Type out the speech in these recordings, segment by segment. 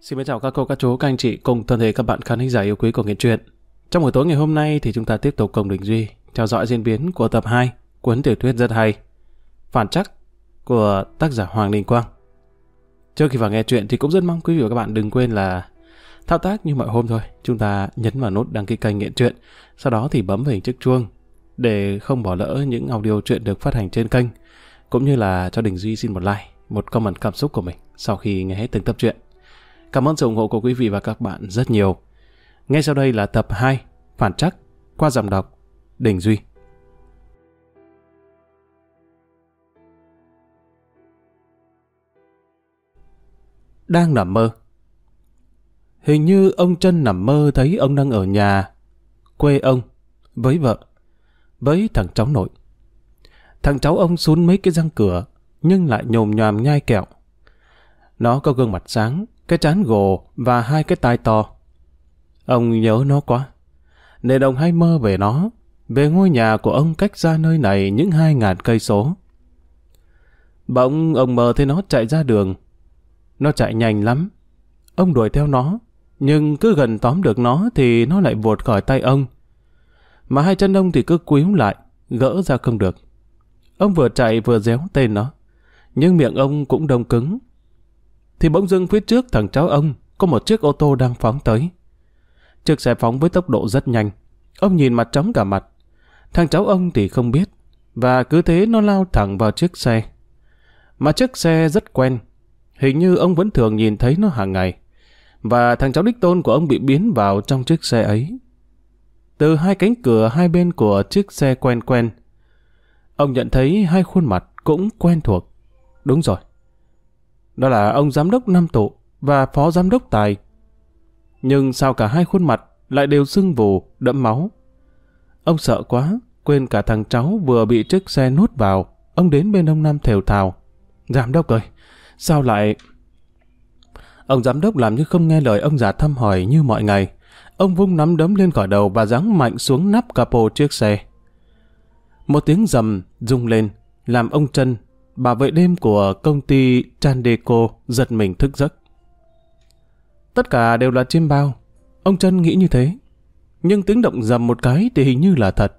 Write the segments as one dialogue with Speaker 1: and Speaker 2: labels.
Speaker 1: Xin chào các cô, các chú, các anh chị cùng toàn thể các bạn khán thính giả yêu quý của Nghiện Truyện. Trong buổi tối ngày hôm nay thì chúng ta tiếp tục cùng Đình Duy theo dõi diễn biến của tập 2 cuốn tiểu thuyết rất hay Phản chắc của tác giả Hoàng Đình Quang. Trước khi vào nghe chuyện thì cũng rất mong quý vị và các bạn đừng quên là thao tác như mọi hôm thôi. Chúng ta nhấn vào nút đăng ký kênh Nghiện Truyện, sau đó thì bấm vào hình chiếc chuông để không bỏ lỡ những audio truyện được phát hành trên kênh, cũng như là cho Đình Duy xin một like, một comment cảm xúc của mình sau khi nghe hết từng tập truyện. Cảm ơn sự ủng hộ của quý vị và các bạn rất nhiều. Ngay sau đây là tập 2, Phản chắc, qua giọng đọc, Đình Duy. Đang nằm mơ. Hình như ông chân nằm mơ thấy ông đang ở nhà, quê ông, với vợ, với thằng cháu nội. Thằng cháu ông xuống mấy cái răng cửa, nhưng lại nhồm nhòm nhai kẹo. Nó có gương mặt sáng, cái trán gồ và hai cái tai to. Ông nhớ nó quá. Nên ông hay mơ về nó, về ngôi nhà của ông cách ra nơi này những hai ngàn cây số. Bỗng ông mơ thấy nó chạy ra đường. Nó chạy nhanh lắm. Ông đuổi theo nó, nhưng cứ gần tóm được nó thì nó lại vụt khỏi tay ông. Mà hai chân ông thì cứ quýu lại, gỡ ra không được. Ông vừa chạy vừa déo tên nó, nhưng miệng ông cũng đông cứng, thì bỗng dưng phía trước thằng cháu ông có một chiếc ô tô đang phóng tới. Chiếc xe phóng với tốc độ rất nhanh. Ông nhìn mặt trống cả mặt. Thằng cháu ông thì không biết, và cứ thế nó lao thẳng vào chiếc xe. Mà chiếc xe rất quen, hình như ông vẫn thường nhìn thấy nó hàng ngày. Và thằng cháu đích tôn của ông bị biến vào trong chiếc xe ấy. Từ hai cánh cửa hai bên của chiếc xe quen quen, ông nhận thấy hai khuôn mặt cũng quen thuộc. Đúng rồi, đó là ông giám đốc Nam Tụ và phó giám đốc Tài. Nhưng sao cả hai khuôn mặt lại đều sưng vù, đẫm máu. Ông sợ quá, quên cả thằng cháu vừa bị chiếc xe nuốt vào. Ông đến bên ông Nam thều thào. Giám đốc ơi, sao lại... Ông giám đốc làm như không nghe lời ông già thăm hỏi như mọi ngày. Ông vung nắm đấm lên khỏi đầu và giáng mạnh xuống nắp capo chiếc xe. Một tiếng rầm rung lên, làm ông chân bà vệ đêm của công ty Chandeco giật mình thức giấc. Tất cả đều là chim bao. Ông chân nghĩ như thế. Nhưng tiếng động dầm một cái thì hình như là thật.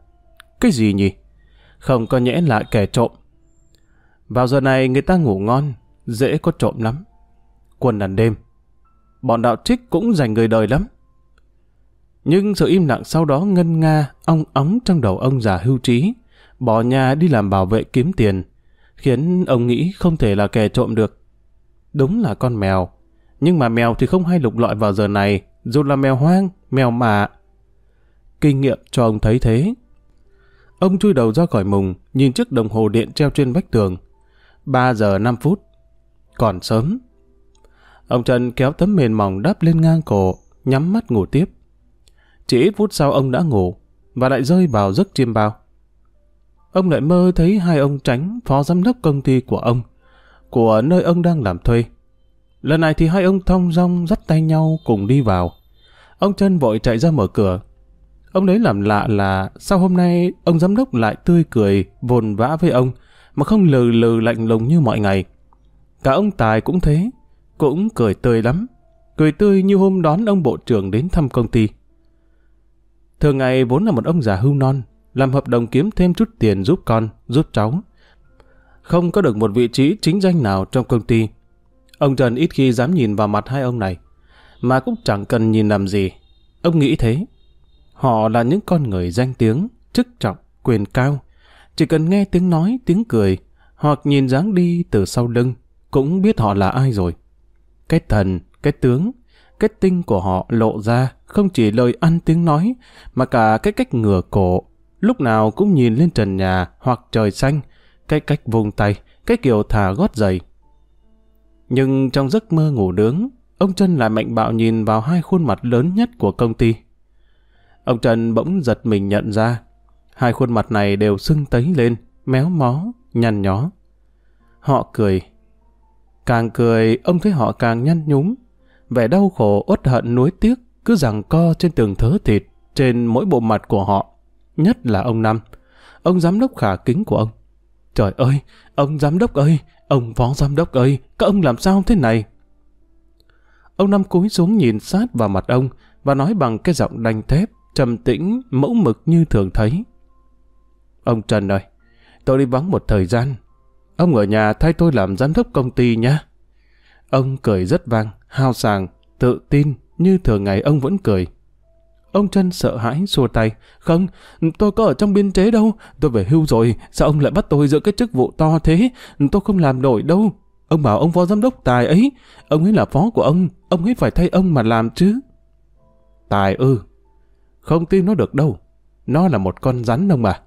Speaker 1: Cái gì nhỉ? Không có nhẽ lại kẻ trộm. Vào giờ này người ta ngủ ngon, dễ có trộm lắm. Quần đàn đêm. Bọn đạo trích cũng dành người đời lắm. Nhưng sự im lặng sau đó ngân nga, ong óng trong đầu ông già hưu trí, bỏ nhà đi làm bảo vệ kiếm tiền, khiến ông nghĩ không thể là kẻ trộm được. Đúng là con mèo, nhưng mà mèo thì không hay lục lọi vào giờ này, dù là mèo hoang, mèo mạ. Kinh nghiệm cho ông thấy thế. Ông chui đầu ra khỏi mùng, nhìn chiếc đồng hồ điện treo trên vách tường. 3 giờ 5 phút. Còn sớm. Ông Trần kéo tấm mền mỏng đắp lên ngang cổ, nhắm mắt ngủ tiếp. Chỉ ít phút sau ông đã ngủ, và lại rơi vào giấc chiêm bao ông lại mơ thấy hai ông tránh phó giám đốc công ty của ông, của nơi ông đang làm thuê. Lần này thì hai ông thong dong dắt tay nhau cùng đi vào. Ông chân vội chạy ra mở cửa. Ông đấy làm lạ là sao hôm nay ông giám đốc lại tươi cười, vồn vã với ông, mà không lừ lừ lạnh lùng như mọi ngày. Cả ông Tài cũng thế, cũng cười tươi lắm. Cười tươi như hôm đón ông bộ trưởng đến thăm công ty. Thường ngày vốn là một ông già hưu non, làm hợp đồng kiếm thêm chút tiền giúp con, giúp cháu. Không có được một vị trí chính danh nào trong công ty. Ông Trần ít khi dám nhìn vào mặt hai ông này, mà cũng chẳng cần nhìn làm gì. Ông nghĩ thế. Họ là những con người danh tiếng, chức trọng, quyền cao. Chỉ cần nghe tiếng nói, tiếng cười, hoặc nhìn dáng đi từ sau lưng, cũng biết họ là ai rồi. Cái thần, cái tướng, cái tinh của họ lộ ra không chỉ lời ăn tiếng nói, mà cả cái cách ngửa cổ, lúc nào cũng nhìn lên trần nhà hoặc trời xanh, cái cách vùng tay, cái kiểu thả gót giày. Nhưng trong giấc mơ ngủ nướng, ông Trân lại mạnh bạo nhìn vào hai khuôn mặt lớn nhất của công ty. Ông Trần bỗng giật mình nhận ra, hai khuôn mặt này đều sưng tấy lên, méo mó, nhăn nhó. Họ cười. Càng cười, ông thấy họ càng nhăn nhúm. Vẻ đau khổ, uất hận, nuối tiếc cứ rằng co trên từng thớ thịt, trên mỗi bộ mặt của họ nhất là ông Năm, ông giám đốc khả kính của ông. Trời ơi, ông giám đốc ơi, ông phó giám đốc ơi, các ông làm sao thế này? Ông Năm cúi xuống nhìn sát vào mặt ông và nói bằng cái giọng đanh thép, trầm tĩnh, mẫu mực như thường thấy. Ông Trần ơi, tôi đi vắng một thời gian. Ông ở nhà thay tôi làm giám đốc công ty nhé. Ông cười rất vang, hao sàng, tự tin, như thường ngày ông vẫn cười. Ông Trân sợ hãi xua tay. Không, tôi có ở trong biên chế đâu. Tôi về hưu rồi, sao ông lại bắt tôi giữ cái chức vụ to thế? Tôi không làm nổi đâu. Ông bảo ông phó giám đốc tài ấy. Ông ấy là phó của ông, ông ấy phải thay ông mà làm chứ. Tài ư. Không tin nó được đâu. Nó là một con rắn ông mà.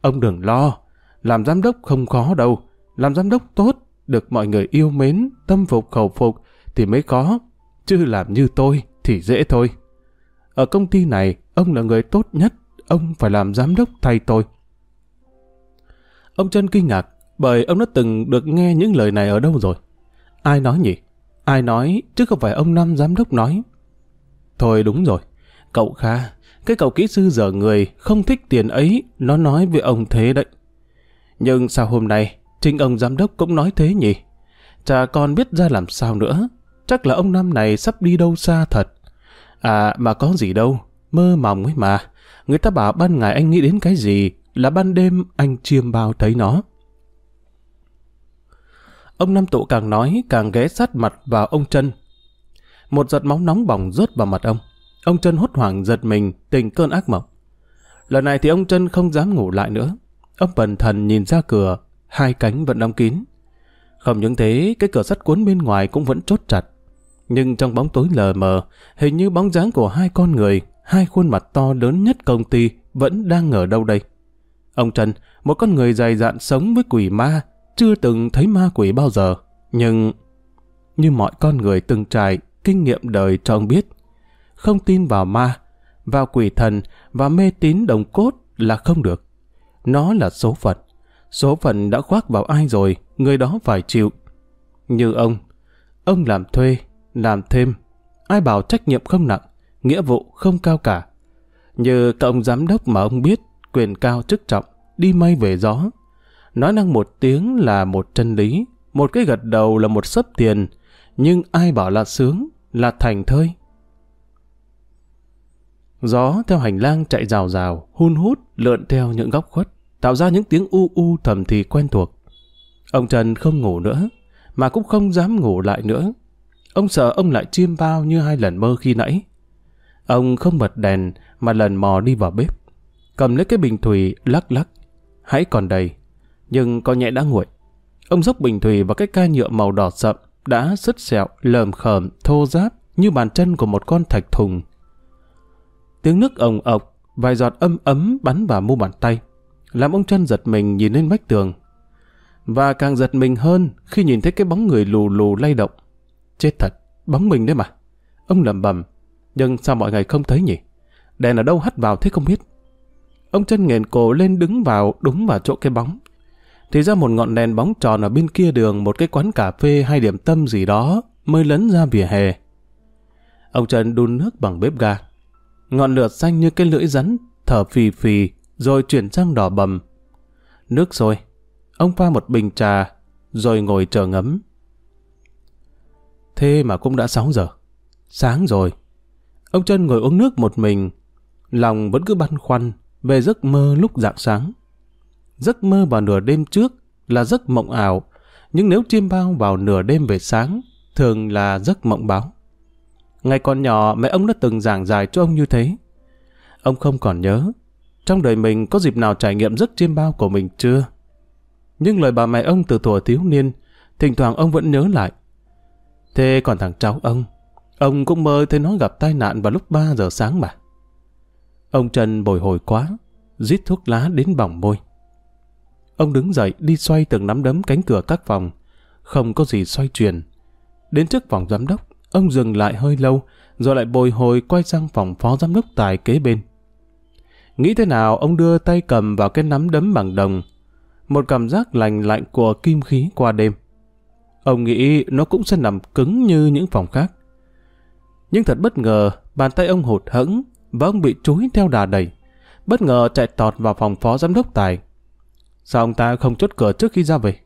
Speaker 1: Ông đừng lo. Làm giám đốc không khó đâu. Làm giám đốc tốt, được mọi người yêu mến, tâm phục khẩu phục thì mới có. Chứ làm như tôi thì dễ thôi. Ở công ty này, ông là người tốt nhất, ông phải làm giám đốc thay tôi. Ông Trân kinh ngạc, bởi ông đã từng được nghe những lời này ở đâu rồi. Ai nói nhỉ? Ai nói, chứ không phải ông Năm giám đốc nói. Thôi đúng rồi, cậu Kha, cái cậu kỹ sư dở người không thích tiền ấy, nó nói với ông thế đấy. Nhưng sao hôm nay, chính ông giám đốc cũng nói thế nhỉ? Chả còn biết ra làm sao nữa. Chắc là ông Năm này sắp đi đâu xa thật. À mà có gì đâu, mơ mộng ấy mà. Người ta bảo ban ngày anh nghĩ đến cái gì, là ban đêm anh chiêm bao thấy nó. Ông Năm Tụ càng nói càng ghé sát mặt vào ông chân. Một giọt máu nóng bỏng rớt vào mặt ông. Ông chân hốt hoảng giật mình, tình cơn ác mộng. Lần này thì ông chân không dám ngủ lại nữa. Ông bần thần nhìn ra cửa, hai cánh vẫn đóng kín. Không những thế, cái cửa sắt cuốn bên ngoài cũng vẫn chốt chặt. Nhưng trong bóng tối lờ mờ, hình như bóng dáng của hai con người, hai khuôn mặt to lớn nhất công ty vẫn đang ở đâu đây. Ông Trần, một con người dài dạn sống với quỷ ma, chưa từng thấy ma quỷ bao giờ, nhưng như mọi con người từng trải kinh nghiệm đời cho ông biết, không tin vào ma, vào quỷ thần và mê tín đồng cốt là không được. Nó là số phận. Số phận đã khoác vào ai rồi, người đó phải chịu. Như ông, ông làm thuê, làm thêm. Ai bảo trách nhiệm không nặng, nghĩa vụ không cao cả. Như cộng giám đốc mà ông biết, quyền cao chức trọng, đi mây về gió. Nói năng một tiếng là một chân lý, một cái gật đầu là một sấp tiền, nhưng ai bảo là sướng, là thành thơi. Gió theo hành lang chạy rào rào, hun hút, lượn theo những góc khuất, tạo ra những tiếng u u thầm thì quen thuộc. Ông Trần không ngủ nữa, mà cũng không dám ngủ lại nữa. Ông sợ ông lại chiêm bao như hai lần mơ khi nãy. Ông không bật đèn mà lần mò đi vào bếp. Cầm lấy cái bình thủy lắc lắc. Hãy còn đầy. Nhưng có nhẹ đã nguội. Ông dốc bình thủy vào cái ca nhựa màu đỏ sậm đã sứt sẹo, lờm khờm, thô ráp như bàn chân của một con thạch thùng. Tiếng nước ồng ọc, vài giọt âm ấm bắn vào mu bàn tay, làm ông chân giật mình nhìn lên vách tường. Và càng giật mình hơn khi nhìn thấy cái bóng người lù lù lay động. Chết thật, bóng mình đấy mà. Ông lầm bầm, nhưng sao mọi ngày không thấy nhỉ? Đèn ở đâu hắt vào thế không biết. Ông chân nghền cổ lên đứng vào đúng vào chỗ cái bóng. Thì ra một ngọn đèn bóng tròn ở bên kia đường một cái quán cà phê hay điểm tâm gì đó mới lấn ra vỉa hè. Ông Trần đun nước bằng bếp ga. Ngọn lửa xanh như cái lưỡi rắn, thở phì phì, rồi chuyển sang đỏ bầm. Nước sôi. Ông pha một bình trà, rồi ngồi chờ ngấm. Thế mà cũng đã 6 giờ. Sáng rồi. Ông Trân ngồi uống nước một mình. Lòng vẫn cứ băn khoăn về giấc mơ lúc dạng sáng. Giấc mơ vào nửa đêm trước là giấc mộng ảo. Nhưng nếu chiêm bao vào nửa đêm về sáng, thường là giấc mộng báo. Ngày còn nhỏ, mẹ ông đã từng giảng giải cho ông như thế. Ông không còn nhớ. Trong đời mình có dịp nào trải nghiệm giấc chiêm bao của mình chưa? Nhưng lời bà mẹ ông từ thuở thiếu niên, thỉnh thoảng ông vẫn nhớ lại. Thế còn thằng cháu ông, ông cũng mơ thấy nó gặp tai nạn vào lúc 3 giờ sáng mà. Ông Trần bồi hồi quá, rít thuốc lá đến bỏng môi. Ông đứng dậy đi xoay từng nắm đấm cánh cửa các phòng, không có gì xoay chuyển. Đến trước phòng giám đốc, ông dừng lại hơi lâu, rồi lại bồi hồi quay sang phòng phó giám đốc tài kế bên. Nghĩ thế nào ông đưa tay cầm vào cái nắm đấm bằng đồng, một cảm giác lành lạnh của kim khí qua đêm. Ông nghĩ nó cũng sẽ nằm cứng như những phòng khác. Nhưng thật bất ngờ, bàn tay ông hụt hẫng và ông bị chúi theo đà đẩy. Bất ngờ chạy tọt vào phòng phó giám đốc tài. Sao ông ta không chốt cửa trước khi ra về?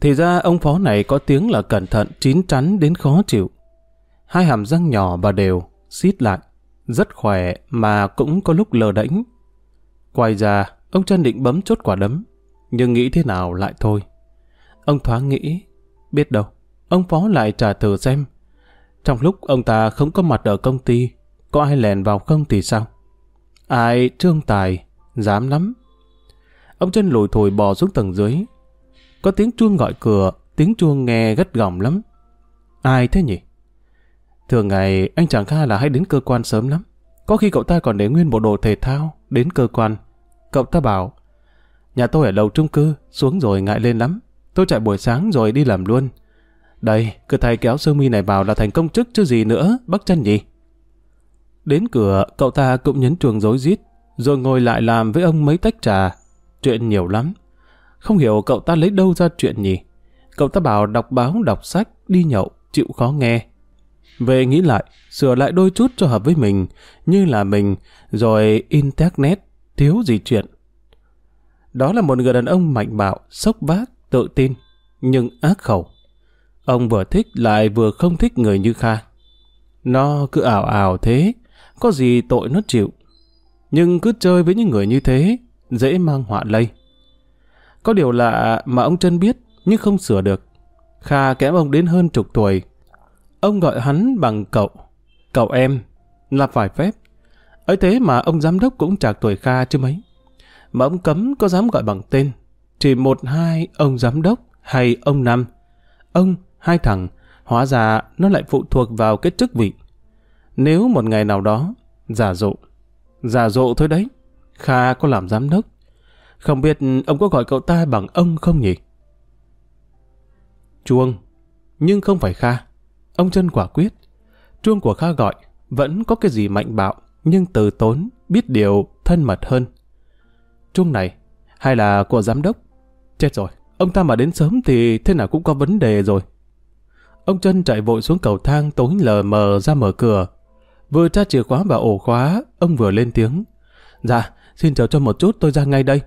Speaker 1: Thì ra ông phó này có tiếng là cẩn thận, chín chắn đến khó chịu. hai hàm răng nhỏ và đều, xít lại, rất khỏe mà cũng có lúc lờ đễnh. Quay ra, ông chân định bấm chốt quả đấm, nhưng nghĩ thế nào lại thôi. Ông thoáng nghĩ, biết đâu, ông phó lại trả thử xem. Trong lúc ông ta không có mặt ở công ty, có ai lèn vào không thì sao? Ai trương tài, dám lắm. Ông chân lùi thổi bò xuống tầng dưới. Có tiếng chuông gọi cửa, tiếng chuông nghe gắt gỏng lắm. Ai thế nhỉ? Thường ngày anh chàng Kha là hay đến cơ quan sớm lắm. Có khi cậu ta còn để nguyên bộ đồ thể thao đến cơ quan. Cậu ta bảo, nhà tôi ở lầu trung cư, xuống rồi ngại lên lắm. Tôi chạy buổi sáng rồi đi làm luôn. Đây, cứ thay kéo sơ mi này vào là thành công chức chứ gì nữa, bác chân nhỉ? Đến cửa, cậu ta cũng nhấn chuồng rối rít, rồi ngồi lại làm với ông mấy tách trà. Chuyện nhiều lắm. Không hiểu cậu ta lấy đâu ra chuyện nhỉ? Cậu ta bảo đọc báo, đọc sách, đi nhậu, chịu khó nghe. Về nghĩ lại, sửa lại đôi chút cho hợp với mình, như là mình, rồi internet, thiếu gì chuyện. Đó là một người đàn ông mạnh bạo, sốc vác, tự tin, nhưng ác khẩu. Ông vừa thích lại vừa không thích người như Kha. Nó cứ ảo ảo thế, có gì tội nó chịu. Nhưng cứ chơi với những người như thế, dễ mang họa lây. Có điều lạ mà ông chân biết, nhưng không sửa được. Kha kém ông đến hơn chục tuổi. Ông gọi hắn bằng cậu. Cậu em, là phải phép. ấy thế mà ông giám đốc cũng chạc tuổi Kha chứ mấy. Mà ông cấm có dám gọi bằng tên. Chỉ một hai ông giám đốc hay ông năm. Ông, hai thằng, hóa ra nó lại phụ thuộc vào cái chức vị. Nếu một ngày nào đó, giả dụ, giả dụ thôi đấy, Kha có làm giám đốc. Không biết ông có gọi cậu ta bằng ông không nhỉ? Chuông, nhưng không phải Kha. Ông chân quả quyết. Chuông của Kha gọi, vẫn có cái gì mạnh bạo, nhưng từ tốn, biết điều, thân mật hơn. Chuông này, hay là của giám đốc? Chết rồi, ông ta mà đến sớm thì thế nào cũng có vấn đề rồi. Ông chân chạy vội xuống cầu thang tối lờ mờ ra mở cửa. Vừa tra chìa khóa vào ổ khóa, ông vừa lên tiếng. Dạ, xin chờ cho một chút tôi ra ngay đây.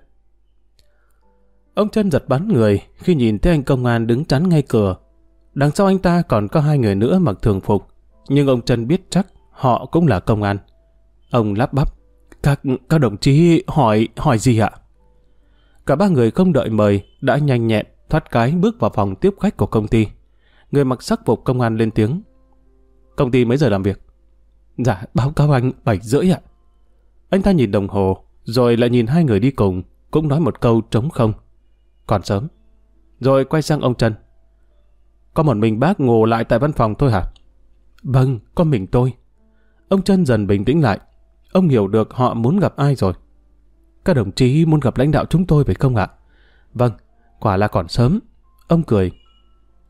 Speaker 1: Ông chân giật bắn người khi nhìn thấy anh công an đứng chắn ngay cửa. Đằng sau anh ta còn có hai người nữa mặc thường phục, nhưng ông chân biết chắc họ cũng là công an. Ông lắp bắp. Các, các đồng chí hỏi, hỏi gì ạ? Cả ba người không đợi mời, đã nhanh nhẹn, thoát cái bước vào phòng tiếp khách của công ty. Người mặc sắc phục công an lên tiếng. Công ty mấy giờ làm việc? Dạ, báo cáo anh, bảy rưỡi ạ. Anh ta nhìn đồng hồ, rồi lại nhìn hai người đi cùng, cũng nói một câu trống không. Còn sớm. Rồi quay sang ông Trần. Có một mình bác ngồi lại tại văn phòng thôi hả? Vâng, có mình tôi. Ông Trân dần bình tĩnh lại. Ông hiểu được họ muốn gặp ai rồi. Các đồng chí muốn gặp lãnh đạo chúng tôi phải không ạ? Vâng, quả là còn sớm. Ông cười.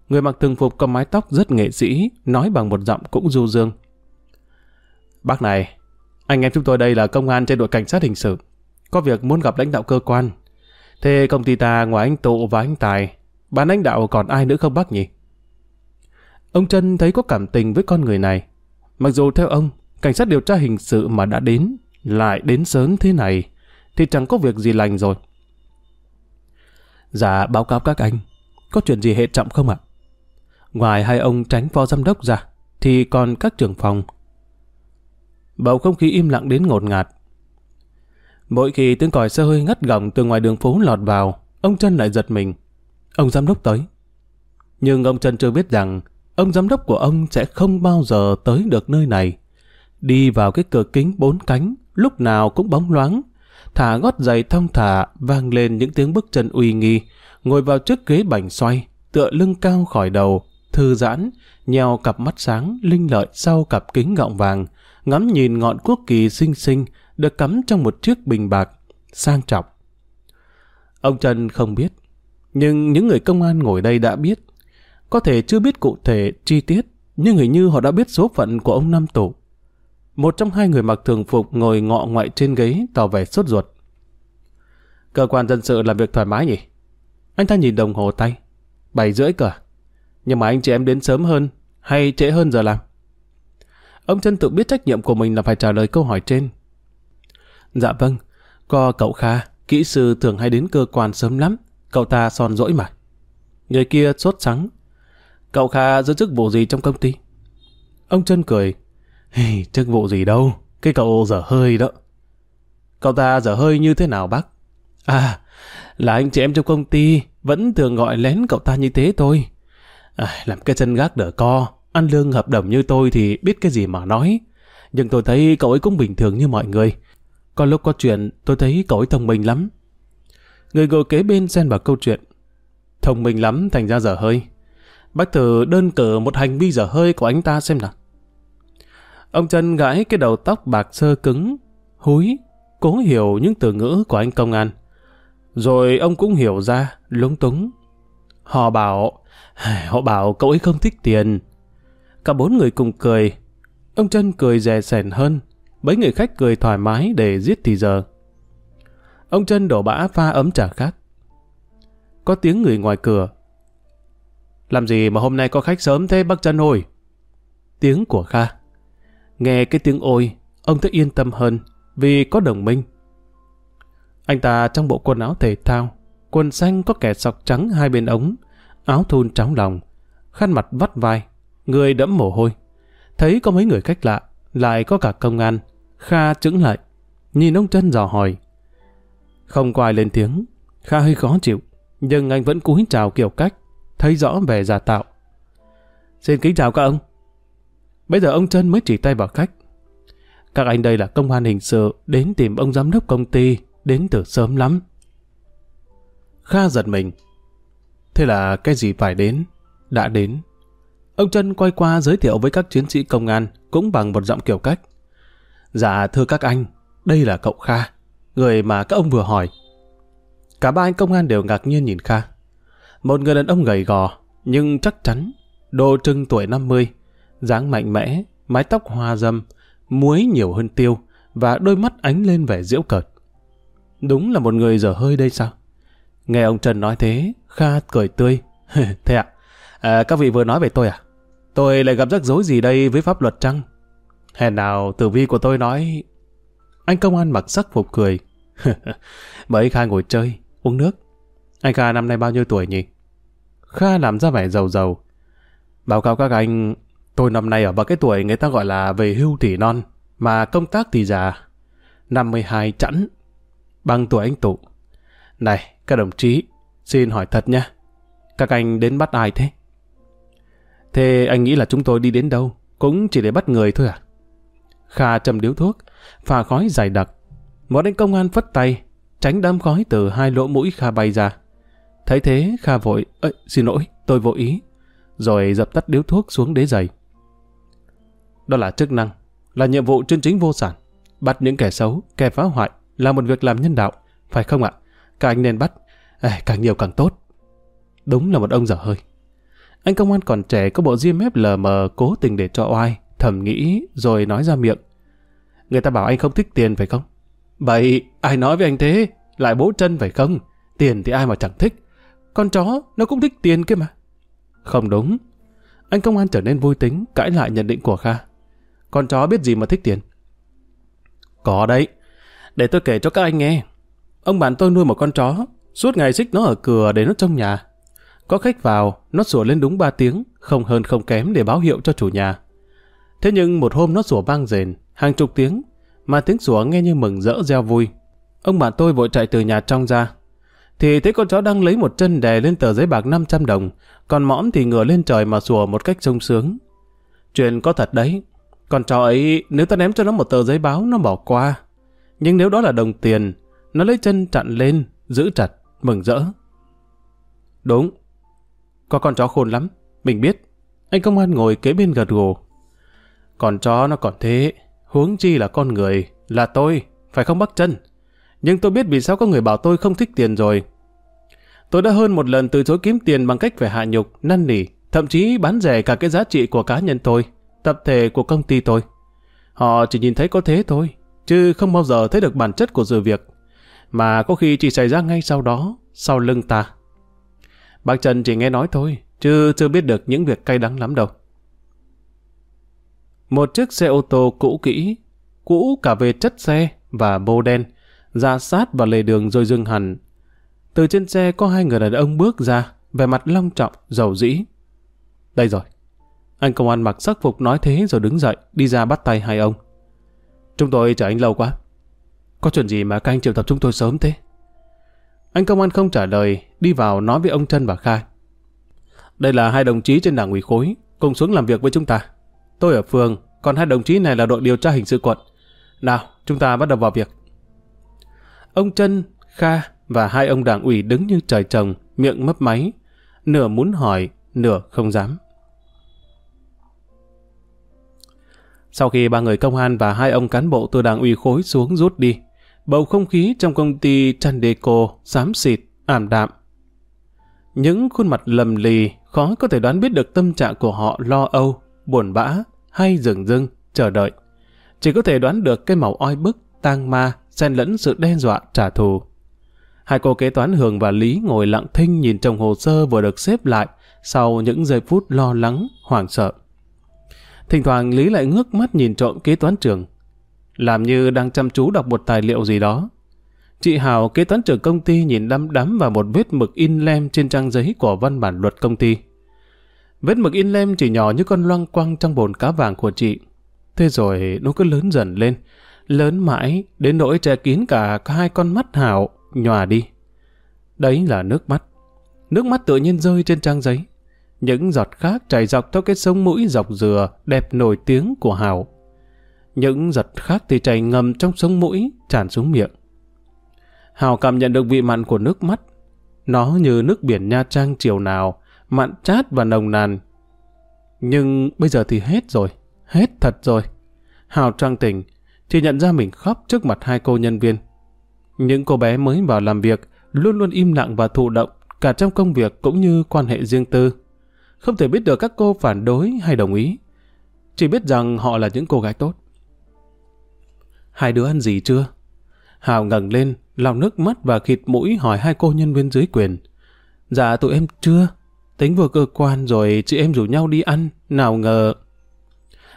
Speaker 1: Người mặc thường phục có mái tóc rất nghệ sĩ, nói bằng một giọng cũng du dương. Bác này, anh em chúng tôi đây là công an trên đội cảnh sát hình sự. Có việc muốn gặp lãnh đạo cơ quan. Thế công ty ta ngoài anh Tụ và anh Tài, ban lãnh đạo còn ai nữa không bác nhỉ? Ông Trân thấy có cảm tình với con người này. Mặc dù theo ông, cảnh sát điều tra hình sự mà đã đến, lại đến sớm thế này, thì chẳng có việc gì lành rồi. Dạ, báo cáo các anh, có chuyện gì hệ trọng không ạ? Ngoài hai ông tránh phó giám đốc ra, thì còn các trưởng phòng. Bầu không khí im lặng đến ngột ngạt. Mỗi khi tiếng còi xe hơi ngắt gỏng từ ngoài đường phố lọt vào, ông Trân lại giật mình. Ông giám đốc tới. Nhưng ông Trân chưa biết rằng ông giám đốc của ông sẽ không bao giờ tới được nơi này. Đi vào cái cửa kính bốn cánh, lúc nào cũng bóng loáng, thả gót giày thong thả, vang lên những tiếng bước chân uy nghi, ngồi vào chiếc ghế bành xoay, tựa lưng cao khỏi đầu, thư giãn, nheo cặp mắt sáng, linh lợi sau cặp kính gọng vàng, ngắm nhìn ngọn quốc kỳ xinh xinh được cắm trong một chiếc bình bạc, sang trọng. Ông Trần không biết, nhưng những người công an ngồi đây đã biết. Có thể chưa biết cụ thể, chi tiết, nhưng hình như họ đã biết số phận của ông Nam Tổ. Một trong hai người mặc thường phục ngồi ngọ ngoại trên ghế tỏ vẻ sốt ruột. Cơ quan dân sự làm việc thoải mái nhỉ? Anh ta nhìn đồng hồ tay. Bảy rưỡi cả. À? Nhưng mà anh chị em đến sớm hơn hay trễ hơn giờ làm? Ông chân tự biết trách nhiệm của mình là phải trả lời câu hỏi trên. Dạ vâng, có cậu Kha, kỹ sư thường hay đến cơ quan sớm lắm, cậu ta son dỗi mà. Người kia sốt sắng. Cậu Kha giữ chức vụ gì trong công ty? Ông chân cười. Hey, chức vụ gì đâu, cái cậu dở hơi đó. Cậu ta dở hơi như thế nào bác? À, là anh chị em trong công ty, vẫn thường gọi lén cậu ta như thế thôi. À, làm cái chân gác đỡ co, ăn lương hợp đồng như tôi thì biết cái gì mà nói. Nhưng tôi thấy cậu ấy cũng bình thường như mọi người. Có lúc có chuyện, tôi thấy cậu ấy thông minh lắm. Người ngồi kế bên xen vào câu chuyện. Thông minh lắm thành ra dở hơi. Bác thử đơn cử một hành vi dở hơi của anh ta xem nào. Ông chân gãi cái đầu tóc bạc sơ cứng, húi, cố hiểu những từ ngữ của anh công an. Rồi ông cũng hiểu ra, lúng túng. Họ bảo, họ bảo cậu ấy không thích tiền. Cả bốn người cùng cười. Ông chân cười rè sẻn hơn. Mấy người khách cười thoải mái để giết thì giờ. Ông chân đổ bã pha ấm trà khác. Có tiếng người ngoài cửa. Làm gì mà hôm nay có khách sớm thế bác chân hồi, Tiếng của Kha. Nghe cái tiếng ôi, ông thấy yên tâm hơn vì có đồng minh. Anh ta trong bộ quần áo thể thao, quần xanh có kẻ sọc trắng hai bên ống, áo thun trắng lòng, khăn mặt vắt vai, người đẫm mồ hôi. Thấy có mấy người khách lạ, lại có cả công an. Kha chững lại, nhìn ông chân dò hỏi. Không có ai lên tiếng, Kha hơi khó chịu, nhưng anh vẫn cúi chào kiểu cách, thấy rõ vẻ giả tạo. Xin kính chào các ông. Bây giờ ông trân mới chỉ tay vào khách. Các anh đây là công an hình sự đến tìm ông giám đốc công ty đến từ sớm lắm. Kha giật mình. Thế là cái gì phải đến, đã đến. Ông Trân quay qua giới thiệu với các chiến sĩ công an cũng bằng một giọng kiểu cách. Dạ thưa các anh, đây là cậu Kha, người mà các ông vừa hỏi. Cả ba anh công an đều ngạc nhiên nhìn Kha. Một người đàn ông gầy gò, nhưng chắc chắn, đồ trưng tuổi 50, dáng mạnh mẽ, mái tóc hoa dâm, muối nhiều hơn tiêu và đôi mắt ánh lên vẻ diễu cợt. Đúng là một người dở hơi đây sao? Nghe ông Trần nói thế, Kha cười tươi. thế ạ, à, các vị vừa nói về tôi à? Tôi lại gặp rắc rối gì đây với pháp luật chăng? Hèn nào tử vi của tôi nói... Anh công an mặc sắc phục cười. bởi Kha ngồi chơi, uống nước. Anh Kha năm nay bao nhiêu tuổi nhỉ? Kha làm ra vẻ giàu giàu. Báo cáo các anh, tôi năm nay ở vào cái tuổi người ta gọi là về hưu tỷ non, mà công tác thì già. 52 chẵn, bằng tuổi anh tụ. Này, các đồng chí, xin hỏi thật nha. Các anh đến bắt ai thế? Thế anh nghĩ là chúng tôi đi đến đâu? Cũng chỉ để bắt người thôi à? Kha châm điếu thuốc, pha khói dài đặc. Một anh công an phất tay, tránh đám khói từ hai lỗ mũi Kha bay ra. Thấy thế, Kha vội, Ê, xin lỗi, tôi vô ý. Rồi dập tắt điếu thuốc xuống đế giày. Đó là chức năng, là nhiệm vụ chân chính vô sản. Bắt những kẻ xấu, kẻ phá hoại là một việc làm nhân đạo, phải không ạ? Các anh nên bắt, à, càng nhiều càng tốt. Đúng là một ông dở hơi. Anh công an còn trẻ có bộ diêm mép lờ mờ cố tình để cho oai, thầm nghĩ rồi nói ra miệng. Người ta bảo anh không thích tiền phải không? Vậy ai nói với anh thế? Lại bố chân phải không? Tiền thì ai mà chẳng thích. Con chó nó cũng thích tiền kia mà. Không đúng. Anh công an trở nên vui tính, cãi lại nhận định của Kha. Con chó biết gì mà thích tiền? Có đấy. Để tôi kể cho các anh nghe. Ông bạn tôi nuôi một con chó, suốt ngày xích nó ở cửa để nó trong nhà. Có khách vào, nó sủa lên đúng 3 tiếng, không hơn không kém để báo hiệu cho chủ nhà. Thế nhưng một hôm nó sủa vang rền, hàng chục tiếng, mà tiếng sủa nghe như mừng rỡ reo vui. Ông bạn tôi vội chạy từ nhà trong ra. Thì thấy con chó đang lấy một chân đè lên tờ giấy bạc 500 đồng, còn mõm thì ngửa lên trời mà sủa một cách sung sướng. Chuyện có thật đấy. Con chó ấy, nếu ta ném cho nó một tờ giấy báo, nó bỏ qua. Nhưng nếu đó là đồng tiền, nó lấy chân chặn lên, giữ chặt, mừng rỡ. Đúng, có con chó khôn lắm, mình biết. Anh công an ngồi kế bên gật gù. còn chó nó còn thế, huống chi là con người, là tôi, phải không bắt chân. Nhưng tôi biết vì sao có người bảo tôi không thích tiền rồi. Tôi đã hơn một lần từ chối kiếm tiền bằng cách phải hạ nhục, năn nỉ, thậm chí bán rẻ cả cái giá trị của cá nhân tôi, tập thể của công ty tôi. Họ chỉ nhìn thấy có thế thôi, chứ không bao giờ thấy được bản chất của sự việc. Mà có khi chỉ xảy ra ngay sau đó, sau lưng ta. Bác Trần chỉ nghe nói thôi, chứ chưa biết được những việc cay đắng lắm đâu. Một chiếc xe ô tô cũ kỹ, cũ cả về chất xe và bô đen, ra sát vào lề đường rồi dừng hẳn. Từ trên xe có hai người đàn ông bước ra, vẻ mặt long trọng, giàu dĩ. Đây rồi. Anh công an mặc sắc phục nói thế rồi đứng dậy, đi ra bắt tay hai ông. Chúng tôi chờ anh lâu quá. Có chuyện gì mà các anh triệu tập chúng tôi sớm thế? Anh công an không trả lời, đi vào nói với ông Trân và Khai. Đây là hai đồng chí trên đảng ủy khối, cùng xuống làm việc với chúng ta. Tôi ở phường, còn hai đồng chí này là đội điều tra hình sự quận. Nào, chúng ta bắt đầu vào việc. Ông Trân, Kha và hai ông đảng ủy đứng như trời trồng, miệng mấp máy, nửa muốn hỏi, nửa không dám. Sau khi ba người công an và hai ông cán bộ từ đảng ủy khối xuống rút đi, bầu không khí trong công ty Chandeco xám xịt, ảm đạm. Những khuôn mặt lầm lì khó có thể đoán biết được tâm trạng của họ lo âu, buồn bã hay dừng dưng, chờ đợi. Chỉ có thể đoán được cái màu oi bức, tang ma, xen lẫn sự đe dọa trả thù. Hai cô kế toán Hường và Lý ngồi lặng thinh nhìn trong hồ sơ vừa được xếp lại sau những giây phút lo lắng, hoảng sợ. Thỉnh thoảng Lý lại ngước mắt nhìn trộm kế toán trưởng, làm như đang chăm chú đọc một tài liệu gì đó. Chị Hào, kế toán trưởng công ty nhìn đăm đắm vào một vết mực in lem trên trang giấy của văn bản luật công ty. Vết mực in lem chỉ nhỏ như con loang quăng trong bồn cá vàng của chị. Thế rồi nó cứ lớn dần lên, lớn mãi đến nỗi che kín cả hai con mắt hào nhòa đi. Đấy là nước mắt. Nước mắt tự nhiên rơi trên trang giấy. Những giọt khác chảy dọc theo cái sông mũi dọc dừa đẹp nổi tiếng của Hảo. Những giọt khác thì chảy ngầm trong sông mũi tràn xuống miệng. Hào cảm nhận được vị mặn của nước mắt. Nó như nước biển Nha Trang chiều nào, mặn chát và nồng nàn. Nhưng bây giờ thì hết rồi, hết thật rồi. Hào trang tỉnh, chỉ nhận ra mình khóc trước mặt hai cô nhân viên. Những cô bé mới vào làm việc luôn luôn im lặng và thụ động cả trong công việc cũng như quan hệ riêng tư. Không thể biết được các cô phản đối hay đồng ý. Chỉ biết rằng họ là những cô gái tốt. Hai đứa ăn gì chưa? Hào ngẩng lên, lòng nước mắt và khịt mũi hỏi hai cô nhân viên dưới quyền. Dạ tụi em chưa. Tính vừa cơ quan rồi chị em rủ nhau đi ăn, nào ngờ.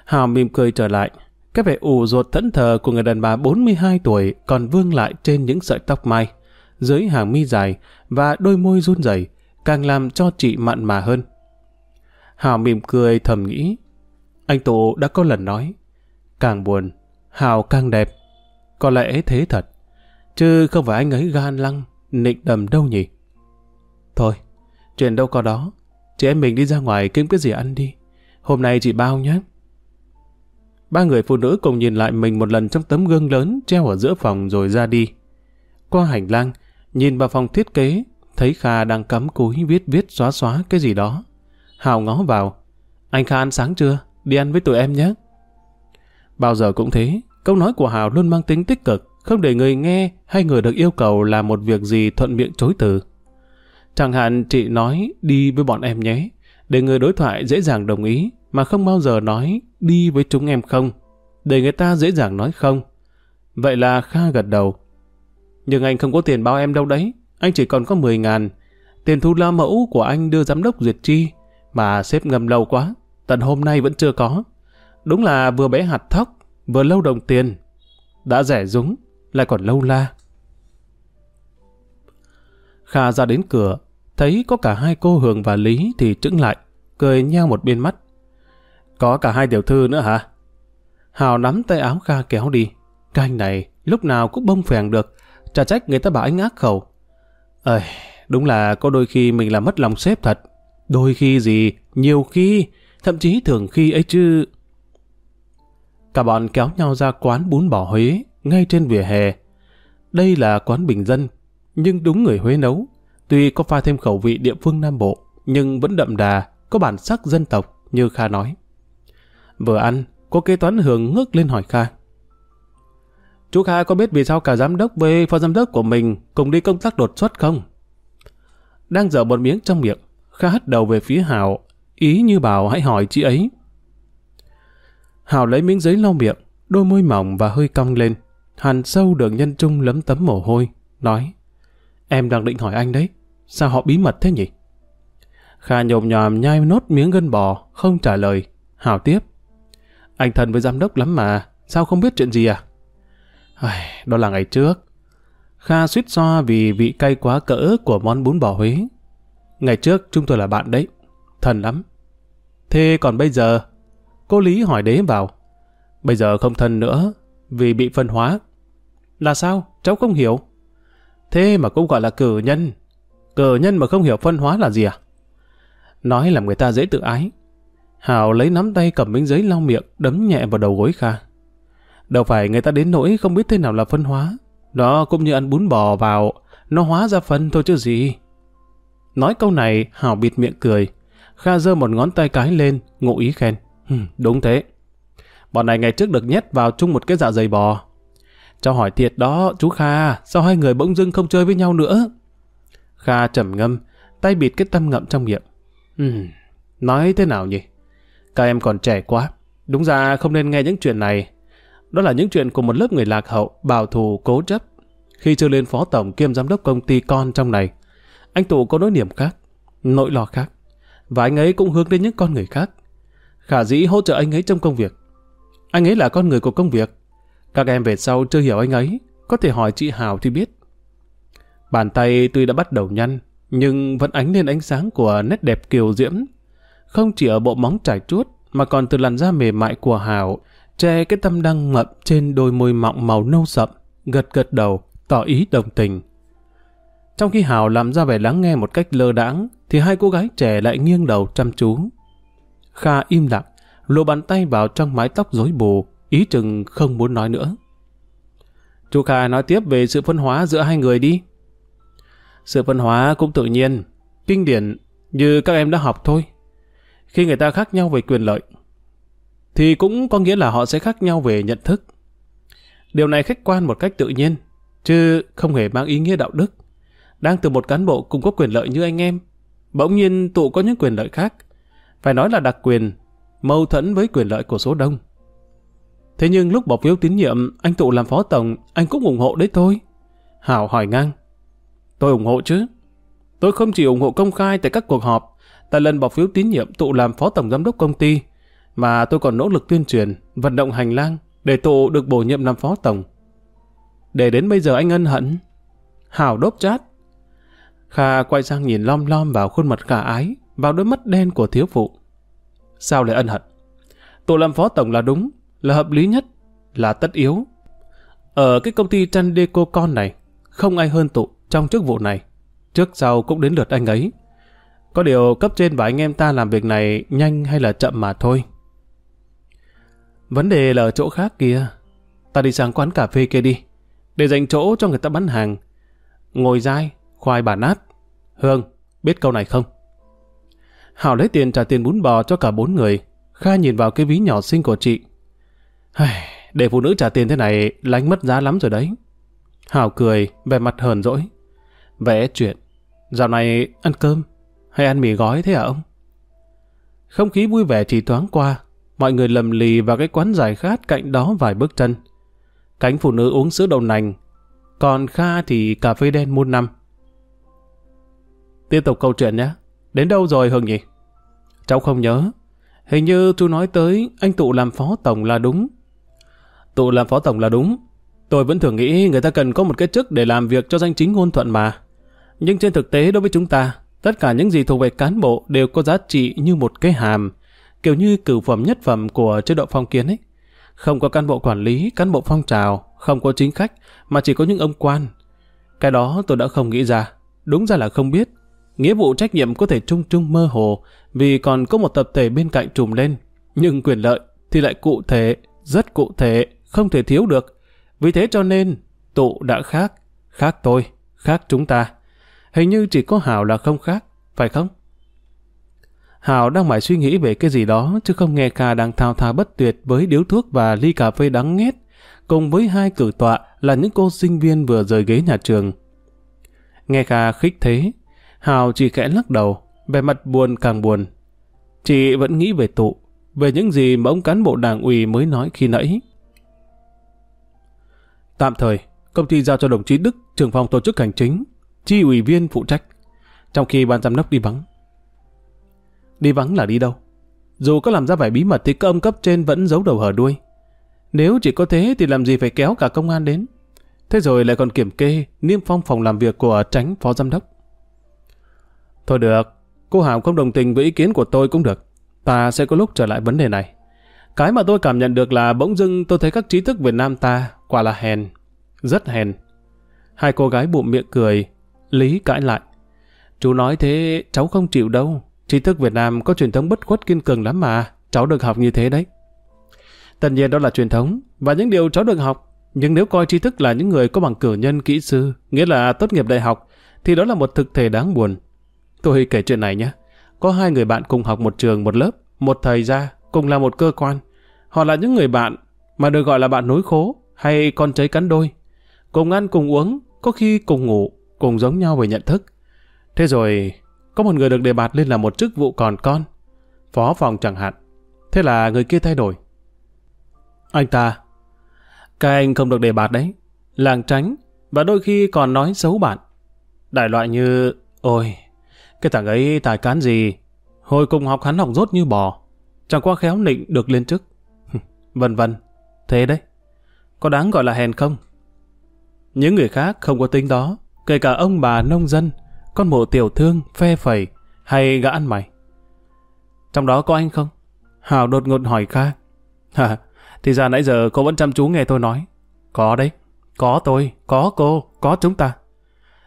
Speaker 1: Hào mỉm cười trở lại. Cái vẻ ủ ruột thẫn thờ của người đàn bà 42 tuổi còn vương lại trên những sợi tóc mai, dưới hàng mi dài và đôi môi run rẩy càng làm cho chị mặn mà hơn. Hào mỉm cười thầm nghĩ. Anh Tụ đã có lần nói, càng buồn, Hào càng đẹp. Có lẽ thế thật, chứ không phải anh ấy gan lăng, nịnh đầm đâu nhỉ. Thôi, chuyện đâu có đó, chị em mình đi ra ngoài kiếm cái gì ăn đi. Hôm nay chị bao nhé. Ba người phụ nữ cùng nhìn lại mình một lần trong tấm gương lớn treo ở giữa phòng rồi ra đi. Qua hành lang, nhìn vào phòng thiết kế, thấy Kha đang cắm cúi viết viết xóa xóa cái gì đó. Hào ngó vào. Anh Kha ăn sáng chưa? Đi ăn với tụi em nhé. Bao giờ cũng thế, câu nói của Hào luôn mang tính tích cực, không để người nghe hay người được yêu cầu làm một việc gì thuận miệng chối từ. Chẳng hạn chị nói đi với bọn em nhé, để người đối thoại dễ dàng đồng ý, mà không bao giờ nói đi với chúng em không, để người ta dễ dàng nói không. Vậy là Kha gật đầu. Nhưng anh không có tiền bao em đâu đấy, anh chỉ còn có 10 ngàn. Tiền thu la mẫu của anh đưa giám đốc duyệt chi, mà xếp ngầm lâu quá, tận hôm nay vẫn chưa có. Đúng là vừa bé hạt thóc, vừa lâu đồng tiền. Đã rẻ rúng, lại còn lâu la. Kha ra đến cửa, thấy có cả hai cô Hường và Lý thì trứng lại, cười nheo một bên mắt. Có cả hai tiểu thư nữa hả? Hào nắm tay áo Kha kéo đi. Cái anh này lúc nào cũng bông phèn được, chả trách người ta bảo anh ác khẩu. Ơi, đúng là có đôi khi mình làm mất lòng sếp thật. Đôi khi gì, nhiều khi, thậm chí thường khi ấy chứ. Cả bọn kéo nhau ra quán bún bò Huế, ngay trên vỉa hè. Đây là quán bình dân, nhưng đúng người Huế nấu. Tuy có pha thêm khẩu vị địa phương Nam Bộ, nhưng vẫn đậm đà, có bản sắc dân tộc, như Kha nói. Vừa ăn, cô kế toán Hường ngước lên hỏi Kha. Chú Kha có biết vì sao cả giám đốc với phó giám đốc của mình cùng đi công tác đột xuất không? Đang dở một miếng trong miệng, Kha hất đầu về phía Hảo, ý như bảo hãy hỏi chị ấy. Hảo lấy miếng giấy lau miệng, đôi môi mỏng và hơi cong lên. Hàn sâu đường nhân trung lấm tấm mồ hôi, nói Em đang định hỏi anh đấy, sao họ bí mật thế nhỉ? Kha nhồm nhòm nhai nốt miếng gân bò, không trả lời. Hảo tiếp. Anh thân với giám đốc lắm mà, sao không biết chuyện gì à? Ai, đó là ngày trước. Kha suýt xoa vì vị cay quá cỡ của món bún bò Huế. Ngày trước chúng tôi là bạn đấy, thân lắm. Thế còn bây giờ? Cô Lý hỏi đế vào. Bây giờ không thân nữa, vì bị phân hóa. Là sao? Cháu không hiểu. Thế mà cũng gọi là cử nhân. Cử nhân mà không hiểu phân hóa là gì à? Nói làm người ta dễ tự ái. Hảo lấy nắm tay cầm miếng giấy lau miệng, đấm nhẹ vào đầu gối Kha. Đâu phải người ta đến nỗi không biết thế nào là phân hóa. Đó cũng như ăn bún bò vào, nó hóa ra phân thôi chứ gì. Nói câu này, Hảo bịt miệng cười. Kha giơ một ngón tay cái lên, ngụ ý khen. đúng thế. Bọn này ngày trước được nhét vào chung một cái dạ dày bò. Cho hỏi thiệt đó, chú Kha, sao hai người bỗng dưng không chơi với nhau nữa? Kha trầm ngâm, tay bịt cái tâm ngậm trong miệng. Ừm, nói thế nào nhỉ? Các em còn trẻ quá. Đúng ra không nên nghe những chuyện này. Đó là những chuyện của một lớp người lạc hậu, bảo thù, cố chấp. Khi chưa lên phó tổng kiêm giám đốc công ty con trong này, anh Tụ có nỗi niềm khác, nỗi lo khác. Và anh ấy cũng hướng đến những con người khác. Khả dĩ hỗ trợ anh ấy trong công việc. Anh ấy là con người của công việc. Các em về sau chưa hiểu anh ấy, có thể hỏi chị Hào thì biết. Bàn tay tuy đã bắt đầu nhăn, nhưng vẫn ánh lên ánh sáng của nét đẹp kiều diễm. Không chỉ ở bộ móng trải chuốt, mà còn từ làn da mềm mại của Hào, che cái tâm đang ngậm trên đôi môi mọng màu nâu sậm, gật gật đầu, tỏ ý đồng tình. Trong khi Hào làm ra vẻ lắng nghe một cách lơ đãng, thì hai cô gái trẻ lại nghiêng đầu chăm chú. Kha im lặng, lộ bàn tay vào trong mái tóc rối bù, ý chừng không muốn nói nữa. Chú Kha nói tiếp về sự phân hóa giữa hai người đi. Sự phân hóa cũng tự nhiên, kinh điển như các em đã học thôi. Khi người ta khác nhau về quyền lợi, thì cũng có nghĩa là họ sẽ khác nhau về nhận thức. Điều này khách quan một cách tự nhiên, chứ không hề mang ý nghĩa đạo đức. Đang từ một cán bộ cùng có quyền lợi như anh em, bỗng nhiên tụ có những quyền lợi khác. Phải nói là đặc quyền, mâu thuẫn với quyền lợi của số đông. Thế nhưng lúc bỏ phiếu tín nhiệm, anh tụ làm phó tổng, anh cũng ủng hộ đấy thôi. Hảo hỏi ngang. Tôi ủng hộ chứ. Tôi không chỉ ủng hộ công khai tại các cuộc họp, tại lần bỏ phiếu tín nhiệm tụ làm phó tổng giám đốc công ty, mà tôi còn nỗ lực tuyên truyền, vận động hành lang để tụ được bổ nhiệm làm phó tổng. Để đến bây giờ anh ân hận. Hảo đốp chát. Kha quay sang nhìn lom lom vào khuôn mặt khả ái, vào đôi mắt đen của thiếu phụ. Sao lại ân hận? Tụ làm phó tổng là đúng, là hợp lý nhất, là tất yếu. Ở cái công ty Trandeco con này, không ai hơn tụ trong chức vụ này. Trước sau cũng đến lượt anh ấy. Có điều cấp trên và anh em ta làm việc này nhanh hay là chậm mà thôi. Vấn đề là ở chỗ khác kia. Ta đi sang quán cà phê kia đi, để dành chỗ cho người ta bán hàng. Ngồi dai, khoai bà nát. Hương, biết câu này không? Hảo lấy tiền trả tiền bún bò cho cả bốn người. Kha nhìn vào cái ví nhỏ xinh của chị. Để phụ nữ trả tiền thế này lánh mất giá lắm rồi đấy. Hảo cười, vẻ mặt hờn dỗi. Vẽ chuyện. Dạo này ăn cơm hay ăn mì gói thế hả ông? Không khí vui vẻ chỉ thoáng qua. Mọi người lầm lì vào cái quán giải khát cạnh đó vài bước chân. Cánh phụ nữ uống sữa đậu nành. Còn Kha thì cà phê đen muôn năm. Tiếp tục câu chuyện nhé. Đến đâu rồi Hưng nhỉ? Cháu không nhớ. Hình như chú nói tới anh tụ làm phó tổng là đúng. Tụ làm phó tổng là đúng. Tôi vẫn thường nghĩ người ta cần có một cái chức để làm việc cho danh chính ngôn thuận mà. Nhưng trên thực tế đối với chúng ta, tất cả những gì thuộc về cán bộ đều có giá trị như một cái hàm, kiểu như cửu phẩm nhất phẩm của chế độ phong kiến ấy. Không có cán bộ quản lý, cán bộ phong trào, không có chính khách, mà chỉ có những ông quan. Cái đó tôi đã không nghĩ ra. Đúng ra là không biết. Nghĩa vụ trách nhiệm có thể trung trung mơ hồ vì còn có một tập thể bên cạnh trùm lên. Nhưng quyền lợi thì lại cụ thể, rất cụ thể, không thể thiếu được. Vì thế cho nên, tụ đã khác, khác tôi, khác chúng ta. Hình như chỉ có Hảo là không khác, phải không? Hảo đang mải suy nghĩ về cái gì đó, chứ không nghe Kha đang thao thao bất tuyệt với điếu thuốc và ly cà phê đắng nghét, cùng với hai cử tọa là những cô sinh viên vừa rời ghế nhà trường. Nghe Kha khích thế, Hào chỉ khẽ lắc đầu, vẻ mặt buồn càng buồn. Chị vẫn nghĩ về tụ, về những gì mà ông cán bộ đảng ủy mới nói khi nãy. Tạm thời, công ty giao cho đồng chí Đức, trưởng phòng tổ chức hành chính, chi ủy viên phụ trách, trong khi ban giám đốc đi vắng. Đi vắng là đi đâu? Dù có làm ra vẻ bí mật thì các ông cấp trên vẫn giấu đầu hở đuôi. Nếu chỉ có thế thì làm gì phải kéo cả công an đến. Thế rồi lại còn kiểm kê, niêm phong phòng làm việc của tránh phó giám đốc. Thôi được, cô Hảo không đồng tình với ý kiến của tôi cũng được. ta sẽ có lúc trở lại vấn đề này. Cái mà tôi cảm nhận được là bỗng dưng tôi thấy các trí thức Việt Nam ta quả là hèn, rất hèn. Hai cô gái bụng miệng cười, Lý cãi lại. Chú nói thế cháu không chịu đâu. Trí thức Việt Nam có truyền thống bất khuất kiên cường lắm mà. Cháu được học như thế đấy. Tất nhiên đó là truyền thống và những điều cháu được học. Nhưng nếu coi trí thức là những người có bằng cử nhân kỹ sư, nghĩa là tốt nghiệp đại học, thì đó là một thực thể đáng buồn. Tôi kể chuyện này nhé. Có hai người bạn cùng học một trường một lớp, một thầy ra, cùng là một cơ quan. Họ là những người bạn mà được gọi là bạn nối khố hay con cháy cắn đôi. Cùng ăn cùng uống, có khi cùng ngủ, cùng giống nhau về nhận thức. Thế rồi, có một người được đề bạt lên là một chức vụ còn con, phó phòng chẳng hạn. Thế là người kia thay đổi. Anh ta, các anh không được đề bạt đấy, làng tránh, và đôi khi còn nói xấu bạn. Đại loại như, ôi, cái thằng ấy tài cán gì, hồi cùng học hắn học rốt như bò, chẳng qua khéo nịnh được lên chức. vân vân, thế đấy, có đáng gọi là hèn không? Những người khác không có tính đó, kể cả ông bà nông dân, con mụ tiểu thương, phe phẩy, hay gã ăn mày. Trong đó có anh không? Hào đột ngột hỏi Kha. Hả, thì ra nãy giờ cô vẫn chăm chú nghe tôi nói. Có đấy, có tôi, có cô, có chúng ta.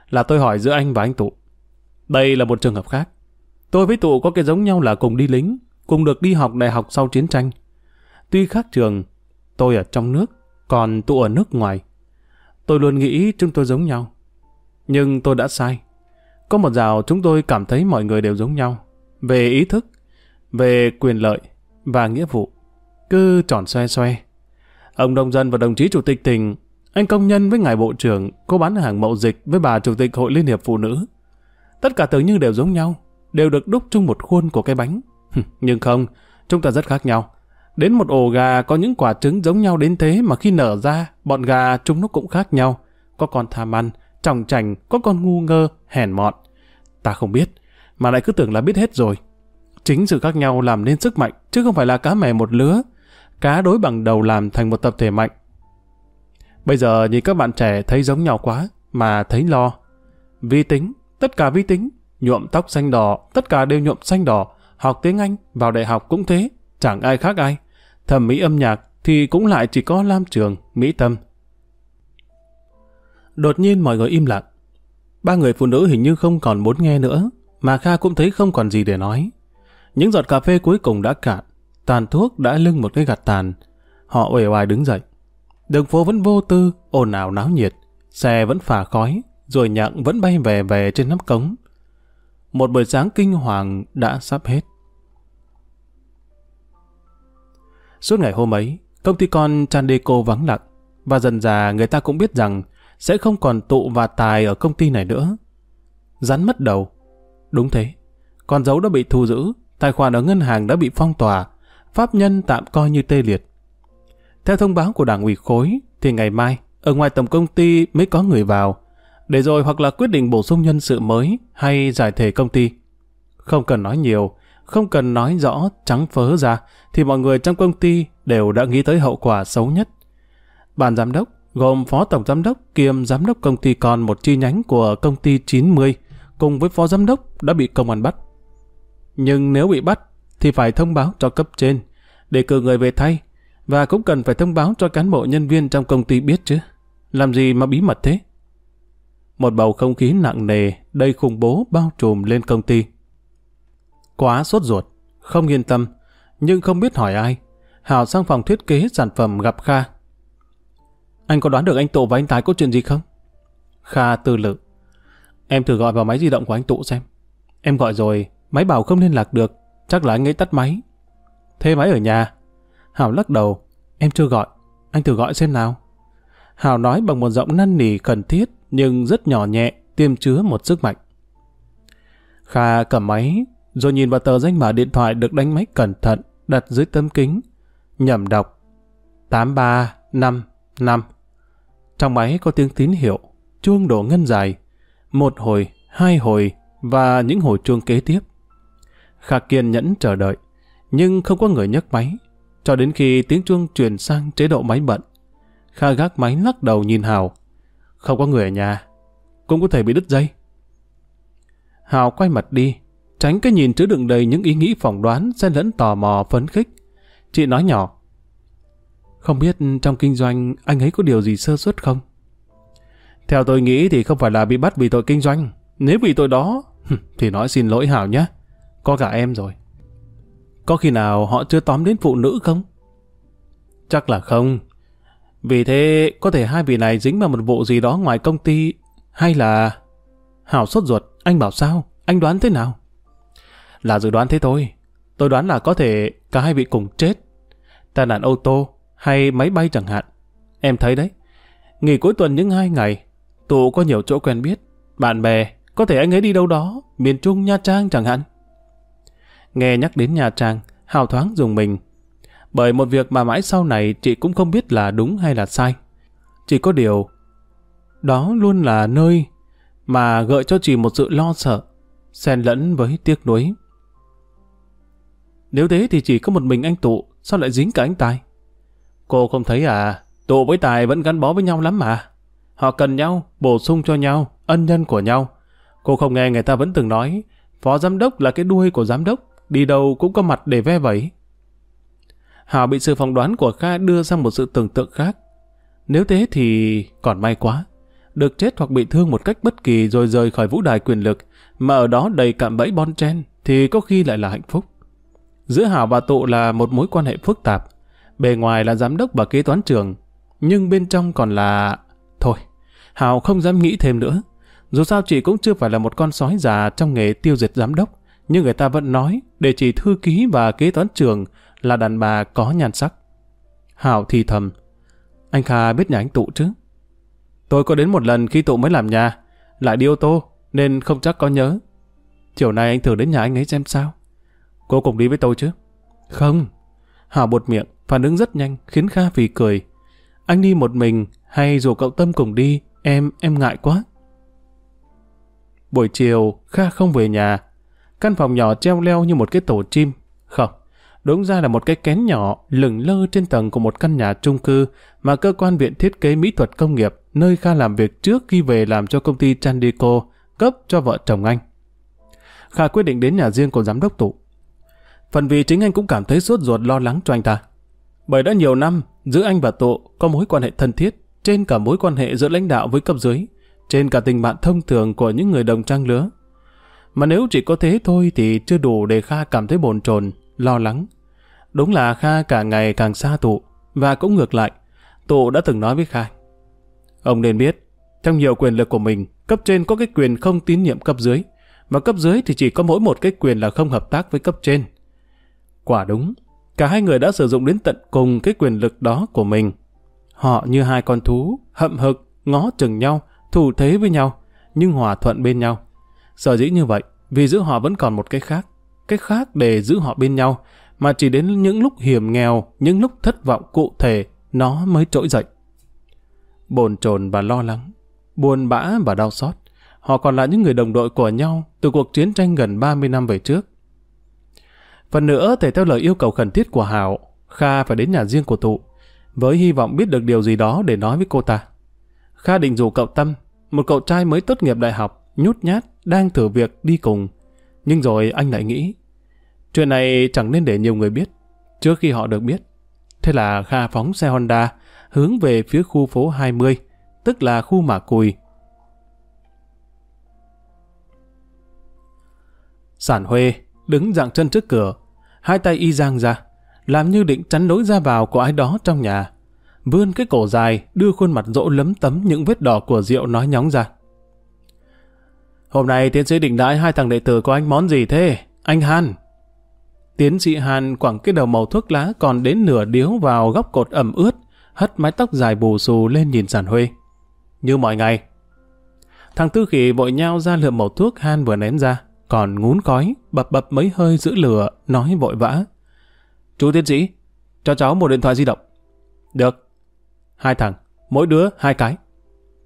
Speaker 1: Là tôi hỏi giữa anh và anh Tụ. Đây là một trường hợp khác. Tôi với Tụ có cái giống nhau là cùng đi lính, cùng được đi học đại học sau chiến tranh. Tuy khác trường, tôi ở trong nước, còn Tụ ở nước ngoài. Tôi luôn nghĩ chúng tôi giống nhau. Nhưng tôi đã sai. Có một rào chúng tôi cảm thấy mọi người đều giống nhau. Về ý thức, về quyền lợi và nghĩa vụ. Cứ tròn xoe xoe. Ông nông dân và đồng chí chủ tịch tỉnh, anh công nhân với ngài bộ trưởng, cô bán hàng mậu dịch với bà chủ tịch hội liên hiệp phụ nữ. Tất cả tưởng như đều giống nhau, đều được đúc chung một khuôn của cái bánh. Nhưng không, chúng ta rất khác nhau. Đến một ổ gà có những quả trứng giống nhau đến thế mà khi nở ra, bọn gà chúng nó cũng khác nhau. Có con tham ăn, trọng chảnh, có con ngu ngơ, hèn mọn. Ta không biết, mà lại cứ tưởng là biết hết rồi. Chính sự khác nhau làm nên sức mạnh, chứ không phải là cá mè một lứa. Cá đối bằng đầu làm thành một tập thể mạnh. Bây giờ nhìn các bạn trẻ thấy giống nhau quá, mà thấy lo. Vi tính, tất cả vi tính, nhuộm tóc xanh đỏ, tất cả đều nhuộm xanh đỏ. Học tiếng Anh, vào đại học cũng thế, chẳng ai khác ai. Thẩm mỹ âm nhạc thì cũng lại chỉ có Lam Trường, Mỹ Tâm. Đột nhiên mọi người im lặng. Ba người phụ nữ hình như không còn muốn nghe nữa, mà Kha cũng thấy không còn gì để nói. Những giọt cà phê cuối cùng đã cạn, tàn thuốc đã lưng một cái gạt tàn. Họ uể oải đứng dậy. Đường phố vẫn vô tư, ồn ào náo nhiệt, xe vẫn phả khói, rồi nhạc vẫn bay về về trên nắp cống. Một buổi sáng kinh hoàng đã sắp hết. Suốt ngày hôm ấy, công ty con Chandeco vắng lặng, và dần dà người ta cũng biết rằng sẽ không còn tụ và tài ở công ty này nữa. Rắn mất đầu. Đúng thế. Con dấu đã bị thu giữ, tài khoản ở ngân hàng đã bị phong tỏa, pháp nhân tạm coi như tê liệt. Theo thông báo của đảng ủy khối, thì ngày mai, ở ngoài tổng công ty mới có người vào, để rồi hoặc là quyết định bổ sung nhân sự mới hay giải thể công ty. Không cần nói nhiều, không cần nói rõ trắng phớ ra, thì mọi người trong công ty đều đã nghĩ tới hậu quả xấu nhất. Ban giám đốc gồm phó tổng giám đốc kiêm giám đốc công ty con một chi nhánh của công ty 90 cùng với phó giám đốc đã bị công an bắt. Nhưng nếu bị bắt thì phải thông báo cho cấp trên để cử người về thay và cũng cần phải thông báo cho cán bộ nhân viên trong công ty biết chứ. Làm gì mà bí mật thế? Một bầu không khí nặng nề, đầy khủng bố bao trùm lên công ty. Quá sốt ruột, không yên tâm, nhưng không biết hỏi ai. Hào sang phòng thiết kế sản phẩm gặp Kha. Anh có đoán được anh Tụ và anh thái có chuyện gì không? Kha tư lự. Em thử gọi vào máy di động của anh Tụ xem. Em gọi rồi, máy bảo không liên lạc được, chắc là anh ấy tắt máy. Thế máy ở nhà. Hào lắc đầu, em chưa gọi, anh thử gọi xem nào. Hào nói bằng một giọng năn nỉ cần thiết, nhưng rất nhỏ nhẹ, tiêm chứa một sức mạnh. Kha cầm máy, rồi nhìn vào tờ danh bạ điện thoại được đánh máy cẩn thận, đặt dưới tấm kính. Nhầm đọc. 8355. Trong máy có tiếng tín hiệu, chuông đổ ngân dài. Một hồi, hai hồi và những hồi chuông kế tiếp. Kha kiên nhẫn chờ đợi, nhưng không có người nhấc máy, cho đến khi tiếng chuông chuyển sang chế độ máy bận. Kha gác máy lắc đầu nhìn Hào. Không có người ở nhà, cũng có thể bị đứt dây. Hào quay mặt đi, tránh cái nhìn chứa đựng đầy những ý nghĩ phỏng đoán, xen lẫn tò mò, phấn khích. Chị nói nhỏ, không biết trong kinh doanh anh ấy có điều gì sơ suất không? Theo tôi nghĩ thì không phải là bị bắt vì tội kinh doanh. Nếu vì tội đó, thì nói xin lỗi Hảo nhé. Có cả em rồi. Có khi nào họ chưa tóm đến phụ nữ không? Chắc là không. Vì thế, có thể hai vị này dính vào một vụ gì đó ngoài công ty, hay là... Hảo sốt ruột, anh bảo sao? Anh đoán thế nào? Là dự đoán thế thôi. Tôi đoán là có thể cả hai vị cùng chết. Tai nạn ô tô hay máy bay chẳng hạn. Em thấy đấy. Nghỉ cuối tuần những hai ngày, tụ có nhiều chỗ quen biết. Bạn bè, có thể anh ấy đi đâu đó, miền Trung, Nha Trang chẳng hạn. Nghe nhắc đến Nha Trang, hào thoáng dùng mình. Bởi một việc mà mãi sau này chị cũng không biết là đúng hay là sai. Chỉ có điều, đó luôn là nơi mà gợi cho chị một sự lo sợ, xen lẫn với tiếc nuối. Nếu thế thì chỉ có một mình anh Tụ, sao lại dính cả anh Tài? Cô không thấy à, Tụ với Tài vẫn gắn bó với nhau lắm mà. Họ cần nhau, bổ sung cho nhau, ân nhân của nhau. Cô không nghe người ta vẫn từng nói, phó giám đốc là cái đuôi của giám đốc, đi đâu cũng có mặt để ve vẩy. Hảo bị sự phỏng đoán của Kha đưa ra một sự tưởng tượng khác. Nếu thế thì còn may quá. Được chết hoặc bị thương một cách bất kỳ rồi rời khỏi vũ đài quyền lực, mà ở đó đầy cạm bẫy bon chen, thì có khi lại là hạnh phúc. Giữa Hảo và Tụ là một mối quan hệ phức tạp. Bề ngoài là giám đốc và kế toán trường, nhưng bên trong còn là... Thôi, Hảo không dám nghĩ thêm nữa. Dù sao chị cũng chưa phải là một con sói già trong nghề tiêu diệt giám đốc, nhưng người ta vẫn nói để chỉ thư ký và kế toán trường là đàn bà có nhan sắc. Hảo thì thầm, anh Kha biết nhà anh Tụ chứ? Tôi có đến một lần khi Tụ mới làm nhà, lại đi ô tô, nên không chắc có nhớ. Chiều nay anh thử đến nhà anh ấy xem sao. Cô cùng đi với tôi chứ? Không. Hảo bột miệng, phản ứng rất nhanh, khiến Kha phì cười. Anh đi một mình, hay dù cậu Tâm cùng đi, em, em ngại quá. Buổi chiều, Kha không về nhà. Căn phòng nhỏ treo leo như một cái tổ chim. Không, đúng ra là một cái kén nhỏ lửng lơ trên tầng của một căn nhà chung cư mà cơ quan viện thiết kế mỹ thuật công nghiệp nơi Kha làm việc trước khi về làm cho công ty Chandico cấp cho vợ chồng anh. Kha quyết định đến nhà riêng của giám đốc tụ. Phần vì chính anh cũng cảm thấy sốt ruột lo lắng cho anh ta. Bởi đã nhiều năm, giữa anh và tụ có mối quan hệ thân thiết, trên cả mối quan hệ giữa lãnh đạo với cấp dưới, trên cả tình bạn thông thường của những người đồng trang lứa. Mà nếu chỉ có thế thôi thì chưa đủ để Kha cảm thấy bồn chồn, lo lắng. Đúng là Kha càng ngày càng xa tụ, và cũng ngược lại, tụ đã từng nói với Kha. Ông nên biết, trong nhiều quyền lực của mình, cấp trên có cái quyền không tín nhiệm cấp dưới, mà cấp dưới thì chỉ có mỗi một cái quyền là không hợp tác với cấp trên. Quả đúng, cả hai người đã sử dụng đến tận cùng cái quyền lực đó của mình. Họ như hai con thú, hậm hực, ngó chừng nhau, thủ thế với nhau, nhưng hòa thuận bên nhau. Sở dĩ như vậy, vì giữa họ vẫn còn một cái khác. Cái khác để giữ họ bên nhau, mà chỉ đến những lúc hiểm nghèo, những lúc thất vọng cụ thể, nó mới trỗi dậy. Bồn chồn và lo lắng, buồn bã và đau xót. Họ còn là những người đồng đội của nhau từ cuộc chiến tranh gần 30 năm về trước. Phần nữa, thể theo lời yêu cầu khẩn thiết của Hảo, Kha phải đến nhà riêng của tụ, với hy vọng biết được điều gì đó để nói với cô ta. Kha định rủ cậu Tâm, một cậu trai mới tốt nghiệp đại học, nhút nhát, đang thử việc đi cùng. Nhưng rồi anh lại nghĩ, chuyện này chẳng nên để nhiều người biết, trước khi họ được biết. Thế là Kha phóng xe Honda, hướng về phía khu phố 20, tức là khu Mả Cùi. Sản Huê đứng dạng chân trước cửa, hai tay y giang ra, làm như định chắn lối ra vào của ai đó trong nhà vươn cái cổ dài, đưa khuôn mặt rỗ lấm tấm những vết đỏ của rượu nói nhóng ra. Hôm nay tiến sĩ định đãi hai thằng đệ tử của anh món gì thế? Anh Hàn. Tiến sĩ Hàn quẳng cái đầu màu thuốc lá còn đến nửa điếu vào góc cột ẩm ướt, hất mái tóc dài bù xù lên nhìn sản Huê. Như mọi ngày. Thằng Tư Khỉ vội nhau ra lượm màu thuốc Han vừa ném ra, còn ngún cói, bập bập mấy hơi giữ lửa, nói vội vã. Chú tiến sĩ, cho cháu một điện thoại di động. Được. Hai thằng, mỗi đứa hai cái.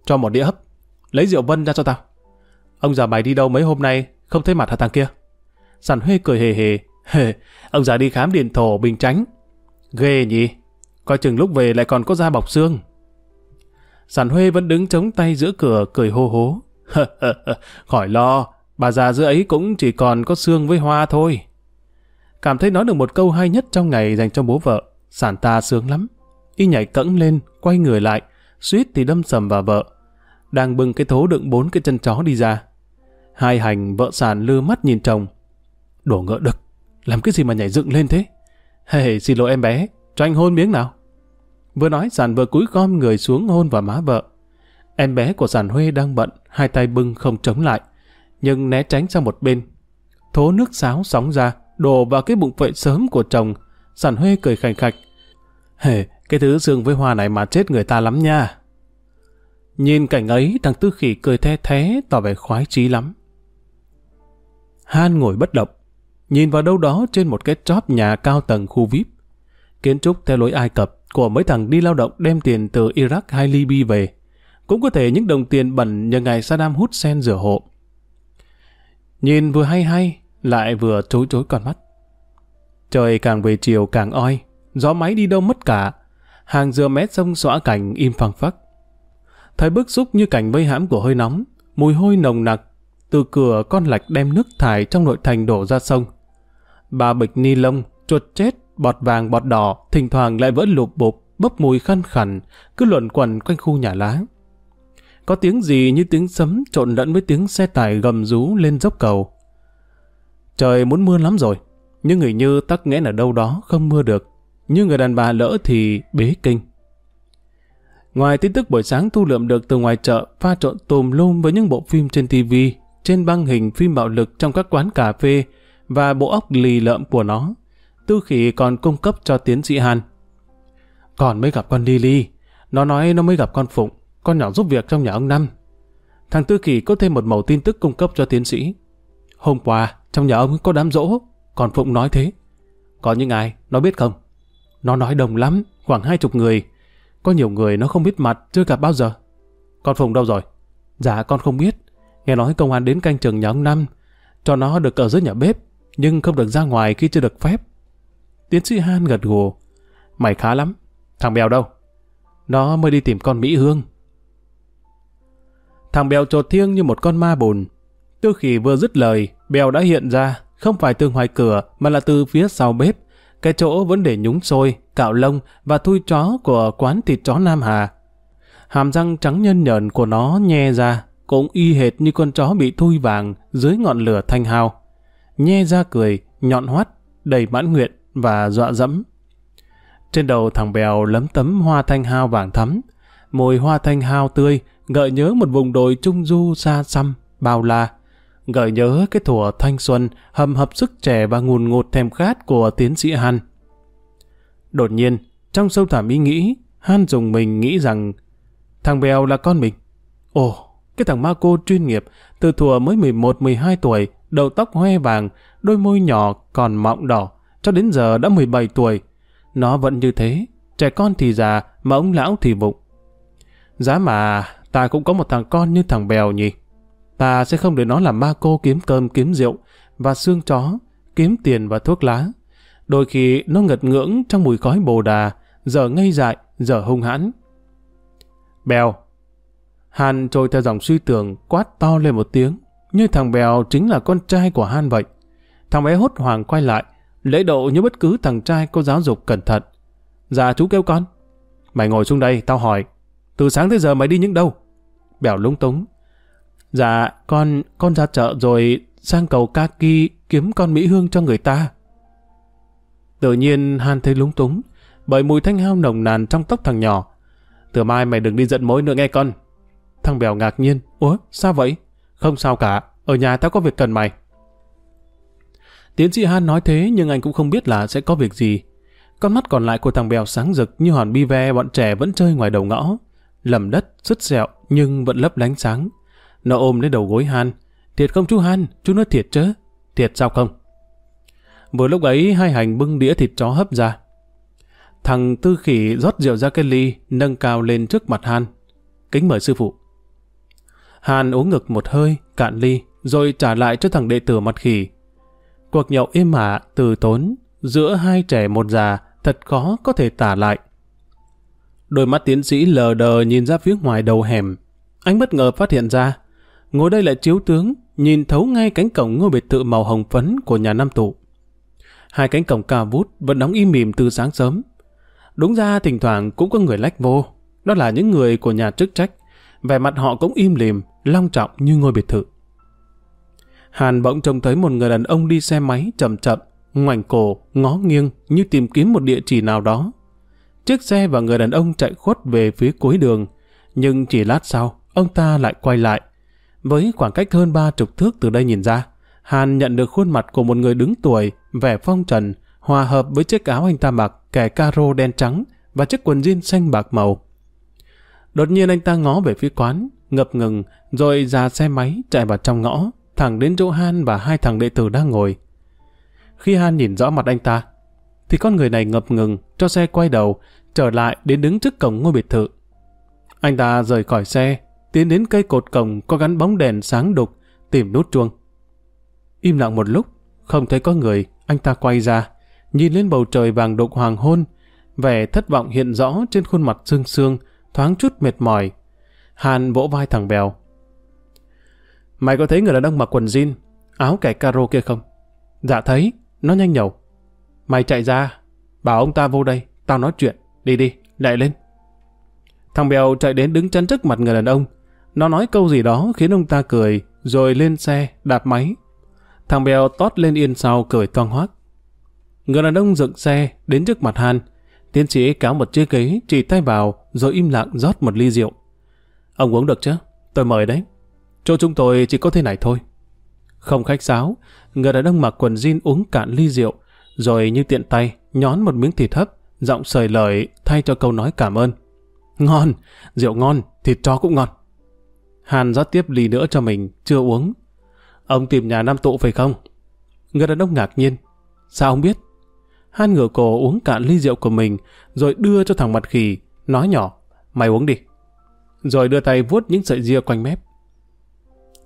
Speaker 1: Cho một đĩa hấp. Lấy rượu vân ra cho tao. Ông già mày đi đâu mấy hôm nay, không thấy mặt hả thằng kia? Sản Huê cười hề hề. Ông già đi khám điện thổ bình tránh. Ghê nhỉ? Coi chừng lúc về lại còn có da bọc xương. Sản Huê vẫn đứng chống tay giữa cửa cười hô hố. Khỏi lo, bà già giữa ấy cũng chỉ còn có xương với hoa thôi. Cảm thấy nói được một câu hay nhất trong ngày dành cho bố vợ, sản ta sướng lắm. Y nhảy cẫng lên, quay người lại, suýt thì đâm sầm vào vợ. Đang bưng cái thố đựng bốn cái chân chó đi ra. Hai hành vợ sản lưa mắt nhìn chồng. Đổ ngỡ đực, làm cái gì mà nhảy dựng lên thế? Hey, xin lỗi em bé, cho anh hôn miếng nào. Vừa nói sàn vừa cúi gom người xuống hôn vào má vợ. Em bé của sàn Huê đang bận, hai tay bưng không chống lại, nhưng né tránh sang một bên. Thố nước sáo sóng ra, đổ vào cái bụng phệ sớm của chồng. Sàn Huê cười khành khạch. Hề, cái thứ xương với hoa này mà chết người ta lắm nha. Nhìn cảnh ấy, thằng Tư Khỉ cười the thế, tỏ vẻ khoái chí lắm. Han ngồi bất động, nhìn vào đâu đó trên một cái chóp nhà cao tầng khu VIP. Kiến trúc theo lối Ai Cập của mấy thằng đi lao động đem tiền từ Iraq hay Libya về. Cũng có thể những đồng tiền bẩn nhờ ngày Saddam Hussein rửa hộ. Nhìn vừa hay hay, lại vừa chối chối con mắt. Trời càng về chiều càng oi, gió máy đi đâu mất cả. Hàng dừa mét sông xõa cảnh im phăng phắc. Thấy bức xúc như cảnh vây hãm của hơi nóng, mùi hôi nồng nặc, từ cửa con lạch đem nước thải trong nội thành đổ ra sông. Ba bịch ni lông, chuột chết, bọt vàng bọt đỏ, thỉnh thoảng lại vỡ lụp bụp, bốc mùi khăn khẩn, cứ luẩn quẩn quanh khu nhà lá. Có tiếng gì như tiếng sấm trộn lẫn với tiếng xe tải gầm rú lên dốc cầu. Trời muốn mưa lắm rồi, nhưng người như tắc nghẽn ở đâu đó không mưa được. Như người đàn bà lỡ thì bế kinh. Ngoài tin tức buổi sáng thu lượm được từ ngoài chợ pha trộn tùm lum với những bộ phim trên TV, trên băng hình phim bạo lực trong các quán cà phê và bộ óc lì lợm của nó, Tư Khỉ còn cung cấp cho tiến sĩ Hàn. Còn mới gặp con Lily, nó nói nó mới gặp con Phụng, con nhỏ giúp việc trong nhà ông Năm. Thằng Tư Kỳ có thêm một mẩu tin tức cung cấp cho tiến sĩ. Hôm qua, trong nhà ông có đám rỗ, còn Phụng nói thế. Có những ai, nó biết không? Nó nói đồng lắm, khoảng hai chục người. Có nhiều người nó không biết mặt, chưa gặp bao giờ. Con Phụng đâu rồi? Dạ, con không biết. Nghe nói công an đến canh trường nhà ông Năm, cho nó được ở dưới nhà bếp, nhưng không được ra ngoài khi chưa được phép. Tiến sĩ Han gật gù. Mày khá lắm. Thằng Bèo đâu? Nó mới đi tìm con Mỹ Hương. Thằng Bèo trột thiêng như một con ma bùn. Từ khi vừa dứt lời, Bèo đã hiện ra, không phải từ ngoài cửa mà là từ phía sau bếp. Cái chỗ vẫn để nhúng sôi, cạo lông và thui chó của quán thịt chó Nam Hà. Hàm răng trắng nhân nhờn của nó nhe ra, cũng y hệt như con chó bị thui vàng dưới ngọn lửa thanh hao. Nhe ra cười, nhọn hoắt, đầy mãn nguyện và dọa dẫm. Trên đầu thằng Bèo lấm tấm hoa thanh hao vàng thắm, mùi hoa thanh hao tươi gợi nhớ một vùng đồi trung du xa xăm, bao la, gợi nhớ cái thủa thanh xuân hầm hập sức trẻ và ngùn ngụt thèm khát của tiến sĩ Han. Đột nhiên, trong sâu thẳm ý nghĩ, Han dùng mình nghĩ rằng thằng Bèo là con mình. Ồ, cái thằng ma cô chuyên nghiệp, từ thùa mới 11-12 tuổi, đầu tóc hoe vàng, đôi môi nhỏ còn mọng đỏ, cho đến giờ đã 17 tuổi. Nó vẫn như thế, trẻ con thì già, mà ông lão thì vụng. Giá mà ta cũng có một thằng con như thằng Bèo nhỉ. Ta sẽ không để nó làm ma cô kiếm cơm kiếm rượu và xương chó, kiếm tiền và thuốc lá. Đôi khi nó ngật ngưỡng trong mùi khói bồ đà, giờ ngây dại, giờ hung hãn. Bèo. Hàn trôi theo dòng suy tưởng quát to lên một tiếng, như thằng Bèo chính là con trai của Han vậy. Thằng bé hốt hoảng quay lại, lễ độ như bất cứ thằng trai có giáo dục cẩn thận. Dạ chú kêu con. Mày ngồi xuống đây, tao hỏi. Từ sáng tới giờ mày đi những đâu? Bèo lúng túng. Dạ, con, con ra chợ rồi sang cầu Kaki kiếm con Mỹ Hương cho người ta. Tự nhiên Han thấy lúng túng, bởi mùi thanh hao nồng nàn trong tóc thằng nhỏ. Từ mai mày đừng đi giận mối nữa nghe con. Thằng Bèo ngạc nhiên. Ủa, sao vậy? Không sao cả, ở nhà tao có việc cần mày. Tiến sĩ Han nói thế nhưng anh cũng không biết là sẽ có việc gì. Con mắt còn lại của thằng Bèo sáng rực như hòn bi ve bọn trẻ vẫn chơi ngoài đầu ngõ lầm đất, sứt sẹo nhưng vẫn lấp lánh sáng. Nó ôm lấy đầu gối Han. Thiệt không chú Han, chú nói thiệt chứ? Thiệt sao không? Vừa lúc ấy hai hành bưng đĩa thịt chó hấp ra. Thằng tư khỉ rót rượu ra cái ly, nâng cao lên trước mặt Han. Kính mời sư phụ. Hàn uống ngực một hơi, cạn ly, rồi trả lại cho thằng đệ tử mặt khỉ. Cuộc nhậu im ả, từ tốn, giữa hai trẻ một già, thật khó có thể tả lại. Đôi mắt tiến sĩ lờ đờ nhìn ra phía ngoài đầu hẻm. Anh bất ngờ phát hiện ra, ngồi đây là chiếu tướng, nhìn thấu ngay cánh cổng ngôi biệt thự màu hồng phấn của nhà Nam Tụ. Hai cánh cổng cà vút vẫn đóng im mỉm từ sáng sớm. Đúng ra thỉnh thoảng cũng có người lách vô, đó là những người của nhà chức trách, vẻ mặt họ cũng im lìm, long trọng như ngôi biệt thự. Hàn bỗng trông thấy một người đàn ông đi xe máy chậm chậm, ngoảnh cổ, ngó nghiêng như tìm kiếm một địa chỉ nào đó. Chiếc xe và người đàn ông chạy khuất về phía cuối đường, nhưng chỉ lát sau, ông ta lại quay lại. Với khoảng cách hơn ba chục thước từ đây nhìn ra, Hàn nhận được khuôn mặt của một người đứng tuổi, vẻ phong trần, hòa hợp với chiếc áo anh ta mặc kẻ caro đen trắng và chiếc quần jean xanh bạc màu. Đột nhiên anh ta ngó về phía quán, ngập ngừng, rồi ra xe máy chạy vào trong ngõ, thẳng đến chỗ Han và hai thằng đệ tử đang ngồi. Khi Han nhìn rõ mặt anh ta, thì con người này ngập ngừng, cho xe quay đầu, trở lại đến đứng trước cổng ngôi biệt thự. Anh ta rời khỏi xe, tiến đến cây cột cổng có gắn bóng đèn sáng đục, tìm nút chuông. Im lặng một lúc, không thấy có người, anh ta quay ra, nhìn lên bầu trời vàng đục hoàng hôn, vẻ thất vọng hiện rõ trên khuôn mặt sương sương, thoáng chút mệt mỏi. Hàn vỗ vai thằng Bèo. Mày có thấy người đàn ông mặc quần jean, áo kẻ caro kia không? Dạ thấy, nó nhanh nhẩu. Mày chạy ra, bảo ông ta vô đây, tao nói chuyện. Đi đi, lại lên. Thằng Bèo chạy đến đứng chắn trước mặt người đàn ông. Nó nói câu gì đó khiến ông ta cười, rồi lên xe, đạp máy. Thằng Bèo tót lên yên sau cười toang hoác. Người đàn ông dựng xe, đến trước mặt Han. Tiến sĩ kéo một chiếc ghế, chỉ tay vào, rồi im lặng rót một ly rượu. Ông uống được chứ? Tôi mời đấy. Chỗ chúng tôi chỉ có thế này thôi. Không khách sáo, người đàn ông mặc quần jean uống cạn ly rượu, rồi như tiện tay, nhón một miếng thịt hấp, giọng sời lời thay cho câu nói cảm ơn. Ngon, rượu ngon, thịt cho cũng ngon. Hàn rót tiếp ly nữa cho mình, chưa uống. Ông tìm nhà Nam Tụ phải không? Người đàn ông ngạc nhiên. Sao ông biết? Han ngửa cổ uống cạn ly rượu của mình, rồi đưa cho thằng mặt khỉ, nói nhỏ, mày uống đi. Rồi đưa tay vuốt những sợi ria quanh mép.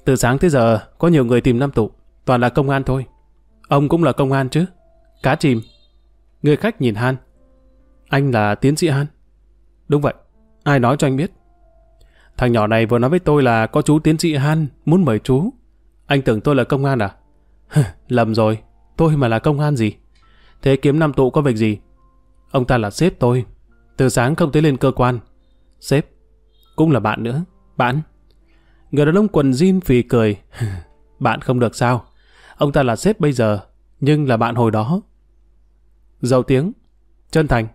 Speaker 1: Từ sáng tới giờ, có nhiều người tìm Nam Tụ, toàn là công an thôi. Ông cũng là công an chứ? Cá chìm. Người khách nhìn Han. Anh là tiến sĩ Han. Đúng vậy. Ai nói cho anh biết? Thằng nhỏ này vừa nói với tôi là có chú tiến sĩ Han muốn mời chú. Anh tưởng tôi là công an à? Lầm rồi. Tôi mà là công an gì? Thế kiếm nam tụ có việc gì? Ông ta là sếp tôi. Từ sáng không tới lên cơ quan. Sếp. Cũng là bạn nữa. Bạn. Người đàn ông quần jean phì cười. bạn không được sao? Ông ta là sếp bây giờ, nhưng là bạn hồi đó. Dầu tiếng. Chân thành.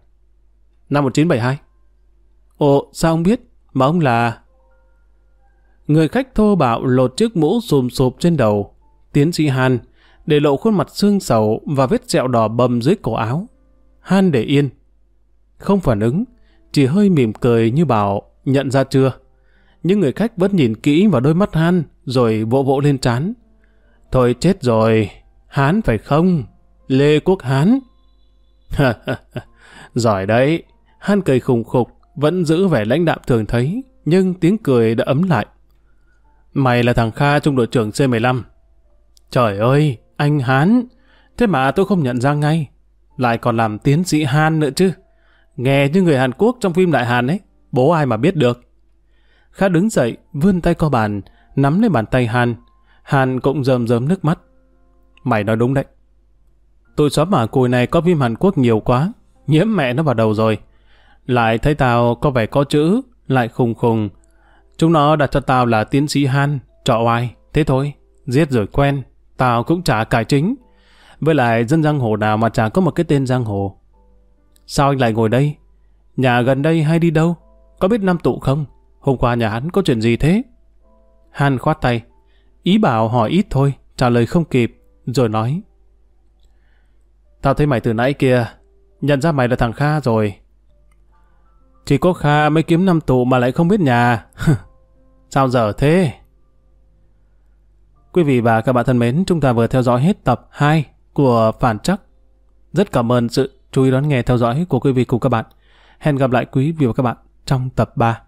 Speaker 1: Năm 1972. Ồ, sao ông biết? Mà ông là... Người khách thô bạo lột chiếc mũ xùm xụp trên đầu. Tiến sĩ Han để lộ khuôn mặt xương sầu và vết sẹo đỏ bầm dưới cổ áo. Han để yên. Không phản ứng, chỉ hơi mỉm cười như bảo nhận ra chưa. những người khách vẫn nhìn kỹ vào đôi mắt Han rồi vỗ vỗ lên trán. Thôi chết rồi, Hán phải không? Lê Quốc Hán. Giỏi đấy, Han cười khùng khục, vẫn giữ vẻ lãnh đạm thường thấy, nhưng tiếng cười đã ấm lại. Mày là thằng Kha trung đội trưởng C15. Trời ơi, anh Hán, thế mà tôi không nhận ra ngay. Lại còn làm tiến sĩ Han nữa chứ. Nghe như người Hàn Quốc trong phim Đại Hàn ấy, bố ai mà biết được. Kha đứng dậy, vươn tay co bàn, nắm lấy bàn tay hàn hàn cũng rơm rớm nước mắt. Mày nói đúng đấy. Tụi xóm mà cùi này có phim Hàn Quốc nhiều quá, nhiễm mẹ nó vào đầu rồi. Lại thấy tao có vẻ có chữ, lại khùng khùng. Chúng nó đặt cho tao là tiến sĩ Han, trọ oai, thế thôi. Giết rồi quen, tao cũng chả cải chính. Với lại dân giang hồ nào mà chả có một cái tên giang hồ. Sao anh lại ngồi đây? Nhà gần đây hay đi đâu? Có biết Nam Tụ không? Hôm qua nhà hắn có chuyện gì thế? Hàn khoát tay. Ý bảo hỏi ít thôi, trả lời không kịp, rồi nói. Tao thấy mày từ nãy kia, nhận ra mày là thằng Kha rồi. Chỉ có Kha mới kiếm năm tụ mà lại không biết nhà. Sao giờ thế? Quý vị và các bạn thân mến, chúng ta vừa theo dõi hết tập 2 của Phản Chắc. Rất cảm ơn sự chú ý đón nghe theo dõi của quý vị cùng các bạn. Hẹn gặp lại quý vị và các bạn trong tập 3.